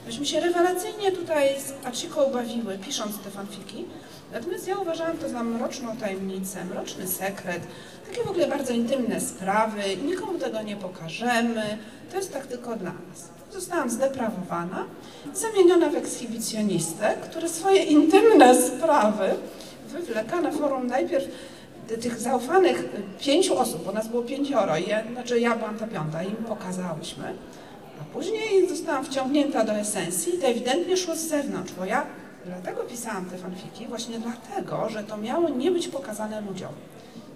Myśmy się rewelacyjnie tutaj z Achiką bawiły, pisząc te fanfiki, Natomiast ja uważałam to za mroczną tajemnicę, mroczny sekret, takie w ogóle bardzo intymne sprawy nikomu tego nie pokażemy, to jest tak tylko dla nas. Zostałam zdeprawowana, zamieniona w ekshibicjonistę, który swoje intymne sprawy wywleka na forum najpierw tych zaufanych pięciu osób, bo nas było pięcioro, ja, znaczy ja byłam ta piąta im pokazałyśmy, a później zostałam wciągnięta do esencji i to ewidentnie szło z zewnątrz, bo ja Dlatego pisałam te fanfiki, właśnie dlatego, że to miało nie być pokazane ludziom.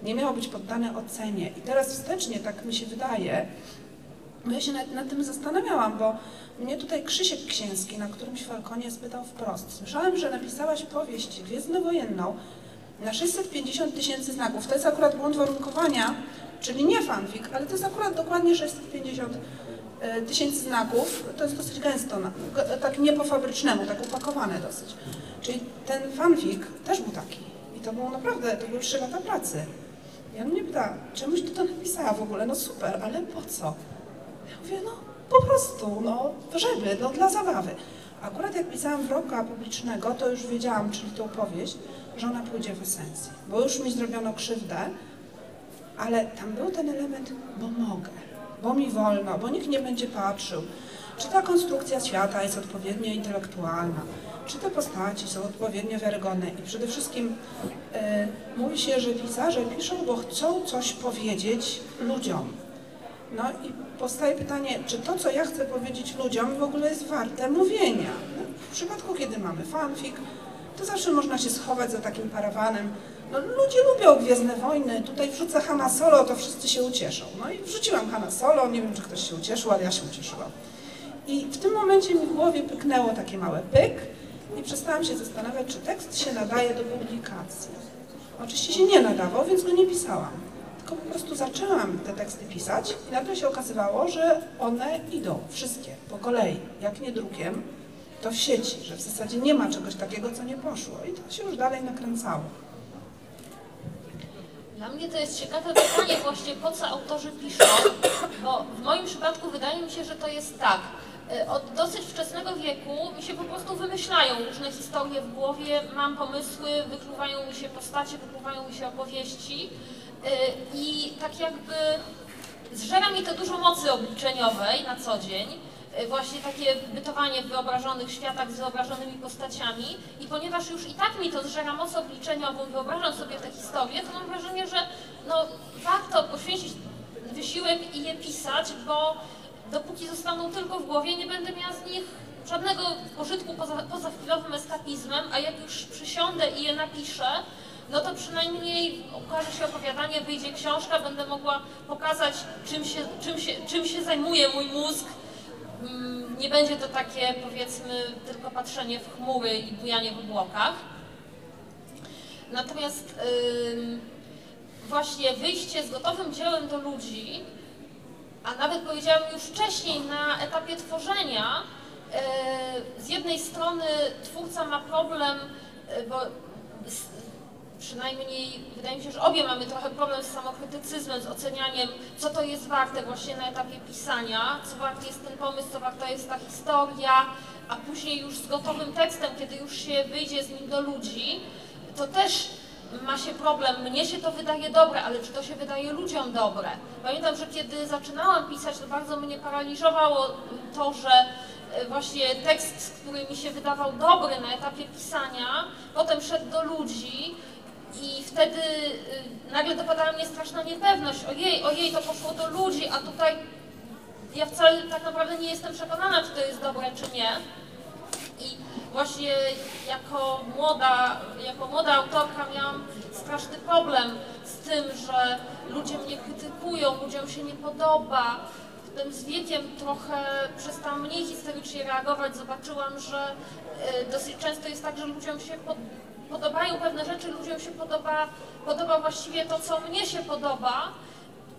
Nie miało być poddane ocenie. I teraz wstecznie, tak mi się wydaje, ja się nad, nad tym zastanawiałam, bo mnie tutaj Krzysiek Księski na którymś Falconie spytał wprost. Słyszałem, że napisałaś powieść gwiezdnowojenną na 650 tysięcy znaków. To jest akurat błąd warunkowania, czyli nie fanfic, ale to jest akurat dokładnie 650 E, tysięcy znaków, to jest dosyć gęsto, tak nie po fabrycznemu, tak upakowane dosyć. Czyli ten fanfic też był taki. I to było naprawdę, to były trzy lata pracy. Ja mnie pyta, czemuś ty to napisała w ogóle? No super, ale po co? Ja mówię, no po prostu, no żeby, no dla zabawy. Akurat jak pisałam wroga publicznego, to już wiedziałam, czyli tą opowieść, że ona pójdzie w esencji, bo już mi zrobiono krzywdę, ale tam był ten element, bo mogę bo mi wolno, bo nikt nie będzie patrzył, czy ta konstrukcja świata jest odpowiednio intelektualna, czy te postaci są odpowiednio wiarygodne i przede wszystkim e, mówi się, że pisarze piszą, bo chcą coś powiedzieć ludziom. No i powstaje pytanie, czy to, co ja chcę powiedzieć ludziom, w ogóle jest warte mówienia. No, w przypadku, kiedy mamy fanfic, to zawsze można się schować za takim parawanem, no, ludzie lubią Gwiezdne Wojny, tutaj wrzucę Hanna Solo, to wszyscy się ucieszą. No i wrzuciłam Hanna Solo, nie wiem, czy ktoś się ucieszył, ale ja się ucieszyłam. I w tym momencie mi w głowie pyknęło takie małe pyk i przestałam się zastanawiać, czy tekst się nadaje do publikacji. Oczywiście się nie nadawał, więc go nie pisałam. tylko po prostu zaczęłam te teksty pisać i nagle się okazywało, że one idą wszystkie po kolei, jak nie drukiem, to w sieci, że w zasadzie nie ma czegoś takiego, co nie poszło i to się już dalej nakręcało. Dla mnie to jest ciekawe pytanie właśnie, po co autorzy piszą, bo w moim przypadku wydaje mi się, że to jest tak. y, Od dosyć wczesnego wieku mi się po prostu wymyślają różne historie w głowie, mam pomysły, wykluwają mi się postacie, wykluwają mi się opowieści y, i tak jakby zżera mi to dużo mocy obliczeniowej na co dzień. Y, Właśnie takie bytowanie w wyobrażonych światach z wyobrażonymi postaciami i ponieważ już i tak mi to zżera moc obliczeniową, wyobrażam sobie te historie, to mam wrażenie, że no, warto poświęcić wysiłek i je pisać, bo dopóki zostaną tylko w głowie, nie będę miała z nich żadnego pożytku poza, poza chwilowym eskapizmem, a jak już przysiądę i je napiszę, no to przynajmniej ukaże się opowiadanie, wyjdzie książka, będę mogła pokazać, czym się, czym się, czym się zajmuje mój mózg. Mm, Nie będzie to takie, powiedzmy, tylko patrzenie w chmury i bujanie w obłokach. Natomiast właśnie wyjście z gotowym dziełem do ludzi, a nawet powiedziałam już wcześniej na etapie tworzenia, e, z jednej strony twórca ma problem, e, bo przynajmniej wydaje mi się, że obie mamy trochę problem z samokrytycyzmem, z ocenianiem, co to jest warte właśnie na etapie pisania, co wart jest ten pomysł, co warta jest ta historia, a później już z gotowym tekstem, kiedy już się wyjdzie z nim do ludzi, to też ma się problem, mnie się to wydaje dobre, ale czy to się wydaje ludziom dobre? Pamiętam, że kiedy zaczynałam pisać, to bardzo mnie paraliżowało to, że e, właśnie tekst, który mi się wydawał dobry na etapie pisania, potem szedł do ludzi i wtedy y, nagle dopadała mnie straszna niepewność. Ojej, ojej, to poszło do ludzi, a tutaj ja wcale tak naprawdę nie jestem przekonana, czy to jest dobre, czy nie. I właśnie jako młoda, jako młoda autorka miałam straszny problem z tym, że ludzie mnie krytykują, ludziom się nie podoba. Potem z wiekiem trochę przestałam mniej historycznie reagować. Zobaczyłam, że y, dosyć często jest tak, że ludziom się podobają pewne rzeczy, ludziom się podoba, podoba właściwie to, co mnie się podoba.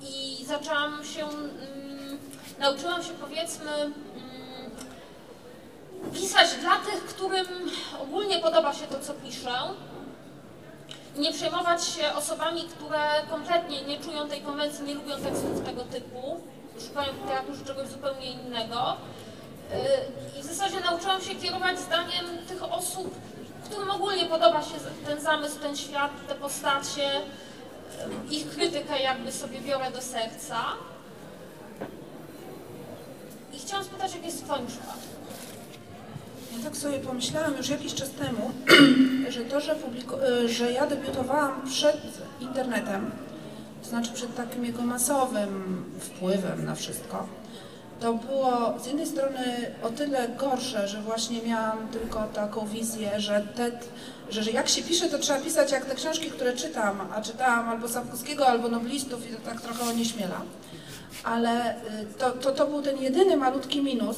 I zaczęłam się, mm, nauczyłam się powiedzmy, mm, pisać dla tych, którym ogólnie podoba się to, co piszę. Nie przejmować się osobami, które kompletnie nie czują tej konwencji, nie lubią tekstów tego typu, szukają w literaturze czegoś zupełnie innego. Yy, I w zasadzie nauczyłam się kierować zdaniem tych osób, którym ogólnie podoba się ten zamysł, ten świat, te postacie. Ich krytykę jakby sobie biorę do serca. I chciałam spytać, jak jest w Twoim przypadku? Ja tak sobie pomyślałam już jakiś czas temu, że to, że, e, że ja debiutowałam przed internetem, to znaczy przed takim jego masowym wpływem na wszystko, to było z jednej strony o tyle gorsze, że właśnie miałam tylko taką wizję, że, te, że, że jak się pisze, to trzeba pisać jak te książki, które czytam, a czytałam albo Sapkowskiego, albo noblistów i to tak trochę onieśmiela. Ale y, to, to, to był ten jedyny malutki minus,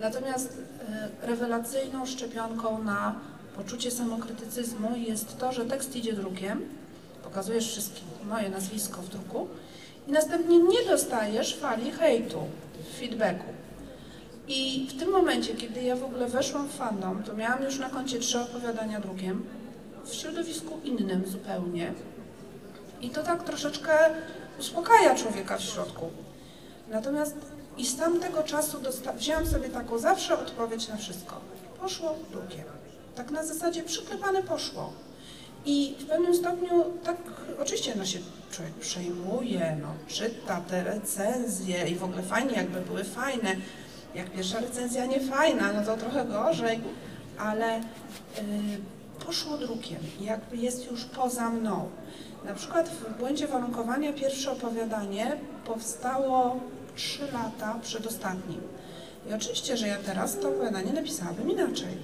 Natomiast e, rewelacyjną szczepionką na poczucie samokrytycyzmu jest to, że tekst idzie drukiem, pokazujesz wszystkim moje nazwisko w druku i następnie nie dostajesz fali hejtu, feedbacku. I w tym momencie, kiedy ja w ogóle weszłam w fandom, to miałam już na koncie trzy opowiadania drukiem, w środowisku innym zupełnie. I to tak troszeczkę uspokaja człowieka w środku. Natomiast i z tamtego czasu wzięłam sobie taką zawsze odpowiedź na wszystko. Poszło drukiem. Tak na zasadzie przyklepane poszło. I w pewnym stopniu tak, oczywiście no się człowiek przejmuje, no, czyta te recenzje i w ogóle fajnie, jakby były fajne. Jak pierwsza recenzja nie fajna, no to trochę gorzej, ale y, poszło drukiem jakby jest już poza mną. Na przykład w błędzie warunkowania pierwsze opowiadanie powstało 3 lata przed ostatnim. I oczywiście, że ja teraz to opowiadanie napisałabym inaczej.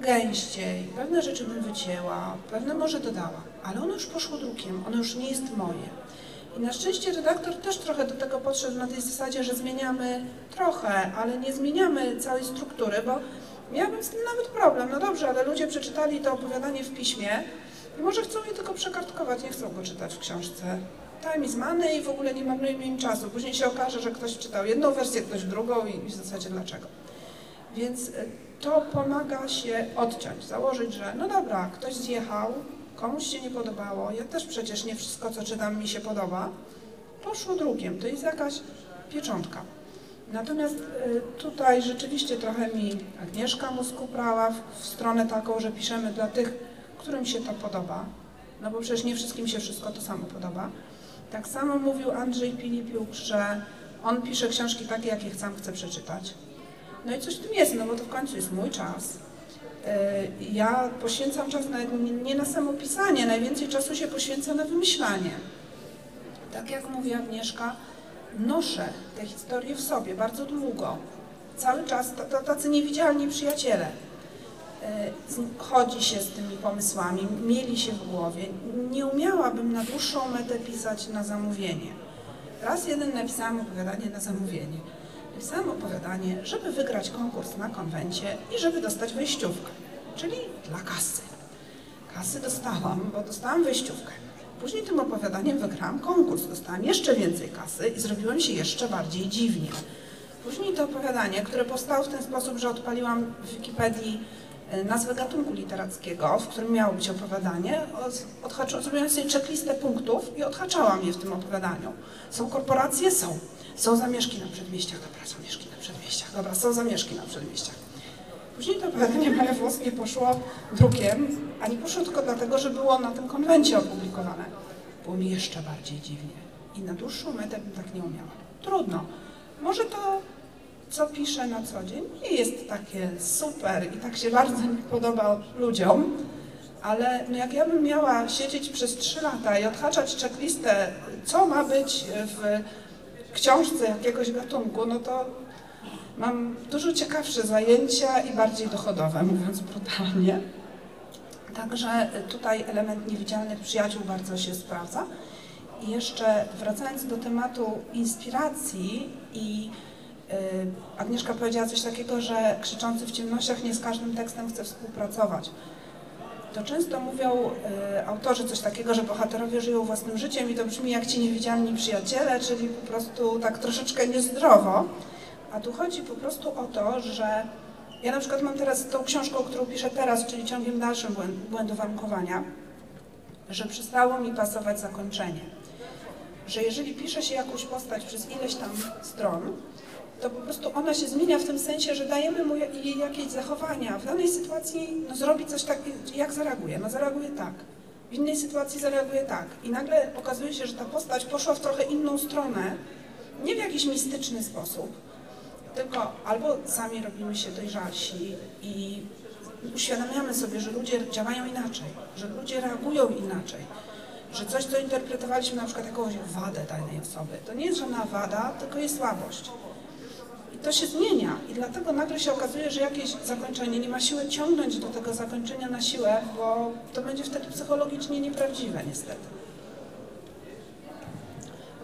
Gęściej, pewne rzeczy bym wycięła, pewne może dodała, ale ono już poszło drukiem, ono już nie jest moje. I na szczęście redaktor też trochę do tego podszedł na tej zasadzie, że zmieniamy trochę, ale nie zmieniamy całej struktury, bo miałabym z tym nawet problem. No dobrze, ale ludzie przeczytali to opowiadanie w piśmie i może chcą je tylko przekartkować, nie chcą go czytać w książce time is money i w ogóle nie marnujmy im czasu. Później się okaże, że ktoś czytał jedną wersję, ktoś drugą i w zasadzie dlaczego. Więc y, to pomaga się odciąć, założyć, że no dobra, ktoś zjechał, komuś się nie podobało, ja też przecież nie wszystko, co czytam, mi się podoba, poszło drukiem, to jest jakaś pieczątka. Natomiast y, tutaj rzeczywiście trochę mi Agnieszka mózgu prała w, w stronę taką, że piszemy dla tych, którym się to podoba, no bo przecież nie wszystkim się wszystko to samo podoba. Tak samo mówił Andrzej Pilipiuk, że on pisze książki takie, jakie sam chce przeczytać. No i coś w tym jest, no bo to w końcu jest mój czas. Y, Ja poświęcam czas nawet nie- na samo pisanie, najwięcej czasu się poświęca na wymyślanie. Tak jak mówi Agnieszka, noszę te historie w sobie bardzo długo. Cały czas tacy niewidzialni przyjaciele. E, Chodzi się z tymi pomysłami, mieli się w głowie. Nie umiałabym na dłuższą metę pisać na zamówienie. Raz jeden napisałam opowiadanie na zamówienie. Napisałam opowiadanie, żeby wygrać konkurs na konwencie i żeby dostać wejściówkę, czyli dla kasy. Kasy dostałam, bo dostałam wejściówkę. Później tym opowiadaniem wygrałam konkurs, dostałam jeszcze więcej kasy i zrobiłem się jeszcze bardziej dziwnie. Później to opowiadanie, które powstało w ten sposób, że odpaliłam w Wikipedii e, nazwę gatunku literackiego, w którym miało być opowiadanie, zrobiłam sobie checklistę punktów i odhaczałam je w tym opowiadaniu. Są korporacje? Są. Są zamieszki na przedmieściach? Dobra, zamieszki na przedmieściach. Dobra, są zamieszki na przedmieściach. Później to opowiadanie moje włoskie poszło drukiem, a nie poszło tylko dlatego, że było na tym konwencie opublikowane. Było mi jeszcze bardziej dziwnie. I na dłuższą metę bym tak nie umiała. Trudno. Może to, co piszę na co dzień, nie jest takie super i tak się bardzo nie podoba ludziom, ale no jak ja bym miała siedzieć przez trzy lata i odhaczać checklistę, co ma być w książce jakiegoś gatunku, no to Mam dużo ciekawsze zajęcia i bardziej dochodowe, mówiąc brutalnie. Także tutaj element niewidzialnych przyjaciół bardzo się sprawdza. I jeszcze wracając do tematu inspiracji i y, Agnieszka powiedziała coś takiego, że krzyczący w ciemnościach nie z każdym tekstem chce współpracować. To często mówią y, autorzy coś takiego, że bohaterowie żyją własnym życiem i to brzmi jak ci niewidzialni przyjaciele, czyli po prostu tak troszeczkę niezdrowo. A tu chodzi po prostu o to, że ja na przykład mam teraz tą książką, którą piszę teraz, czyli ciągiem dalszym błęd- błędu warunkowania, że przestało mi pasować zakończenie. Że jeżeli pisze się jakąś postać przez ileś tam stron, to po prostu ona się zmienia w tym sensie, że dajemy mu jej jakieś zachowania. W danej sytuacji no, zrobi coś takiego, jak zareaguje? No zareaguje tak. W innej sytuacji zareaguje tak. I nagle okazuje się, że ta postać poszła w trochę inną stronę, nie w jakiś mistyczny sposób, tylko albo sami robimy się dojrzalsi i uświadamiamy sobie, że ludzie działają inaczej, że ludzie reagują inaczej, że coś, co interpretowaliśmy na przykład jakąś wadę danej osoby, to nie jest żadna wada, tylko jest słabość. To się zmienia i dlatego nagle się okazuje, że jakieś zakończenie nie ma siły ciągnąć do tego zakończenia na siłę, bo to będzie wtedy psychologicznie nieprawdziwe niestety.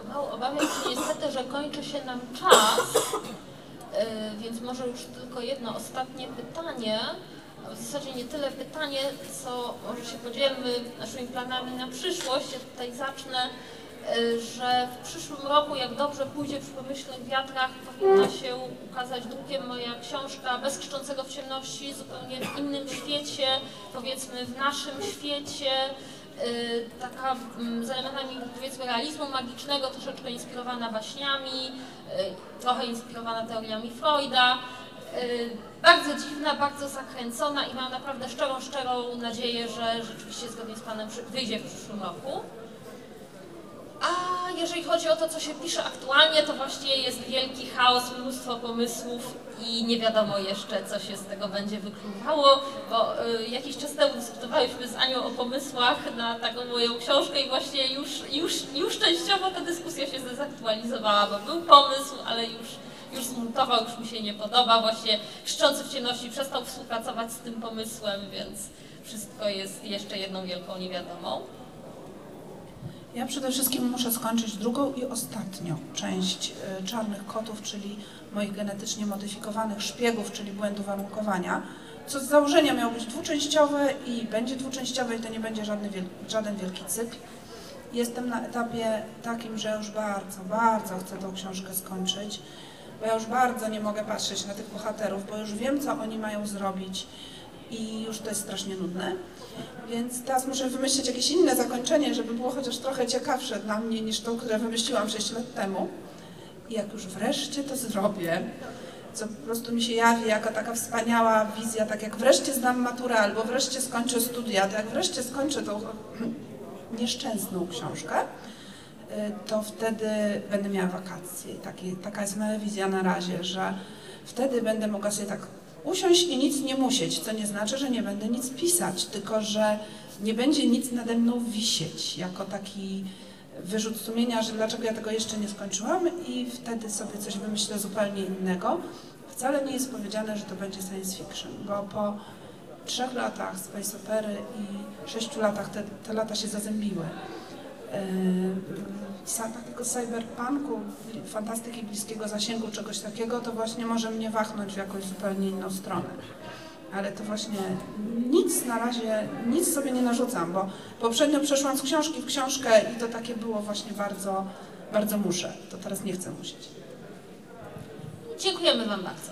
No, obawiam się niestety, że kończy się nam czas, yy, więc może już tylko jedno ostatnie pytanie. W zasadzie nie tyle pytanie, co może się podzielmy naszymi planami na przyszłość. Ja tutaj zacznę, że w przyszłym roku, jak dobrze pójdzie przy pomyślnych wiatrach, powinna się ukazać drukiem moja książka Bez krzyczącego w ciemności, zupełnie w innym świecie, powiedzmy w naszym świecie. Y, taka mm, z elementami powiedzmy realizmu magicznego, troszeczkę inspirowana baśniami, y, trochę inspirowana teoriami Freuda. Y, Bardzo dziwna, bardzo zakręcona i mam naprawdę szczerą, szczerą nadzieję, że rzeczywiście zgodnie z planem przy- wyjdzie w przyszłym roku. A jeżeli chodzi o to, co się pisze aktualnie, to właśnie jest wielki chaos, mnóstwo pomysłów i nie wiadomo jeszcze, co się z tego będzie wykluwało, bo y, jakiś czas temu dyskutowałyśmy z Anią o pomysłach na taką moją książkę i właśnie już, już, już częściowo ta dyskusja się zdezaktualizowała, bo był pomysł, ale już, już zmontował, już mi się nie podoba. Właśnie Szczący w ciemności przestał współpracować z tym pomysłem, więc wszystko jest jeszcze jedną wielką niewiadomą. Ja przede wszystkim muszę skończyć drugą i ostatnią część e, Czarnych Kotów, czyli moich genetycznie modyfikowanych szpiegów, czyli błędu warunkowania, co z założenia miało być dwuczęściowe i będzie dwuczęściowe i to nie będzie żadny żaden wielki cykl. jestem na etapie takim, że już bardzo, bardzo chcę tą książkę skończyć, bo ja już bardzo nie mogę patrzeć na tych bohaterów, bo już wiem, co oni mają zrobić i już to jest strasznie nudne. Więc teraz muszę wymyślić jakieś inne zakończenie, żeby było chociaż trochę ciekawsze dla mnie niż to, które wymyśliłam 6 lat temu. I jak już wreszcie to zrobię, co po prostu mi się jawi jako taka wspaniała wizja, tak jak wreszcie zdam maturę albo wreszcie skończę studia, to jak wreszcie skończę tą nieszczęsną książkę, y, to wtedy będę miała wakacje. Taki, taka jest moja wizja na razie, że wtedy będę mogła sobie tak usiąść i nic nie musieć, co nie znaczy, że nie będę nic pisać, tylko że nie będzie nic nade mną wisieć, jako taki wyrzut sumienia, że dlaczego ja tego jeszcze nie skończyłam i wtedy sobie coś wymyślę zupełnie innego. Wcale nie jest powiedziane, że to będzie science fiction, bo po trzech latach space opery i sześciu latach te, te lata się zazębiły. Yy, takiego cyberpunku, fantastyki bliskiego zasięgu, czegoś takiego, to właśnie może mnie wachnąć w jakąś zupełnie inną stronę. Ale to właśnie nic na razie, nic sobie nie narzucam, bo poprzednio przeszłam z książki w książkę i to takie było właśnie bardzo, bardzo muszę. To teraz nie chcę musieć. Dziękujemy Wam bardzo.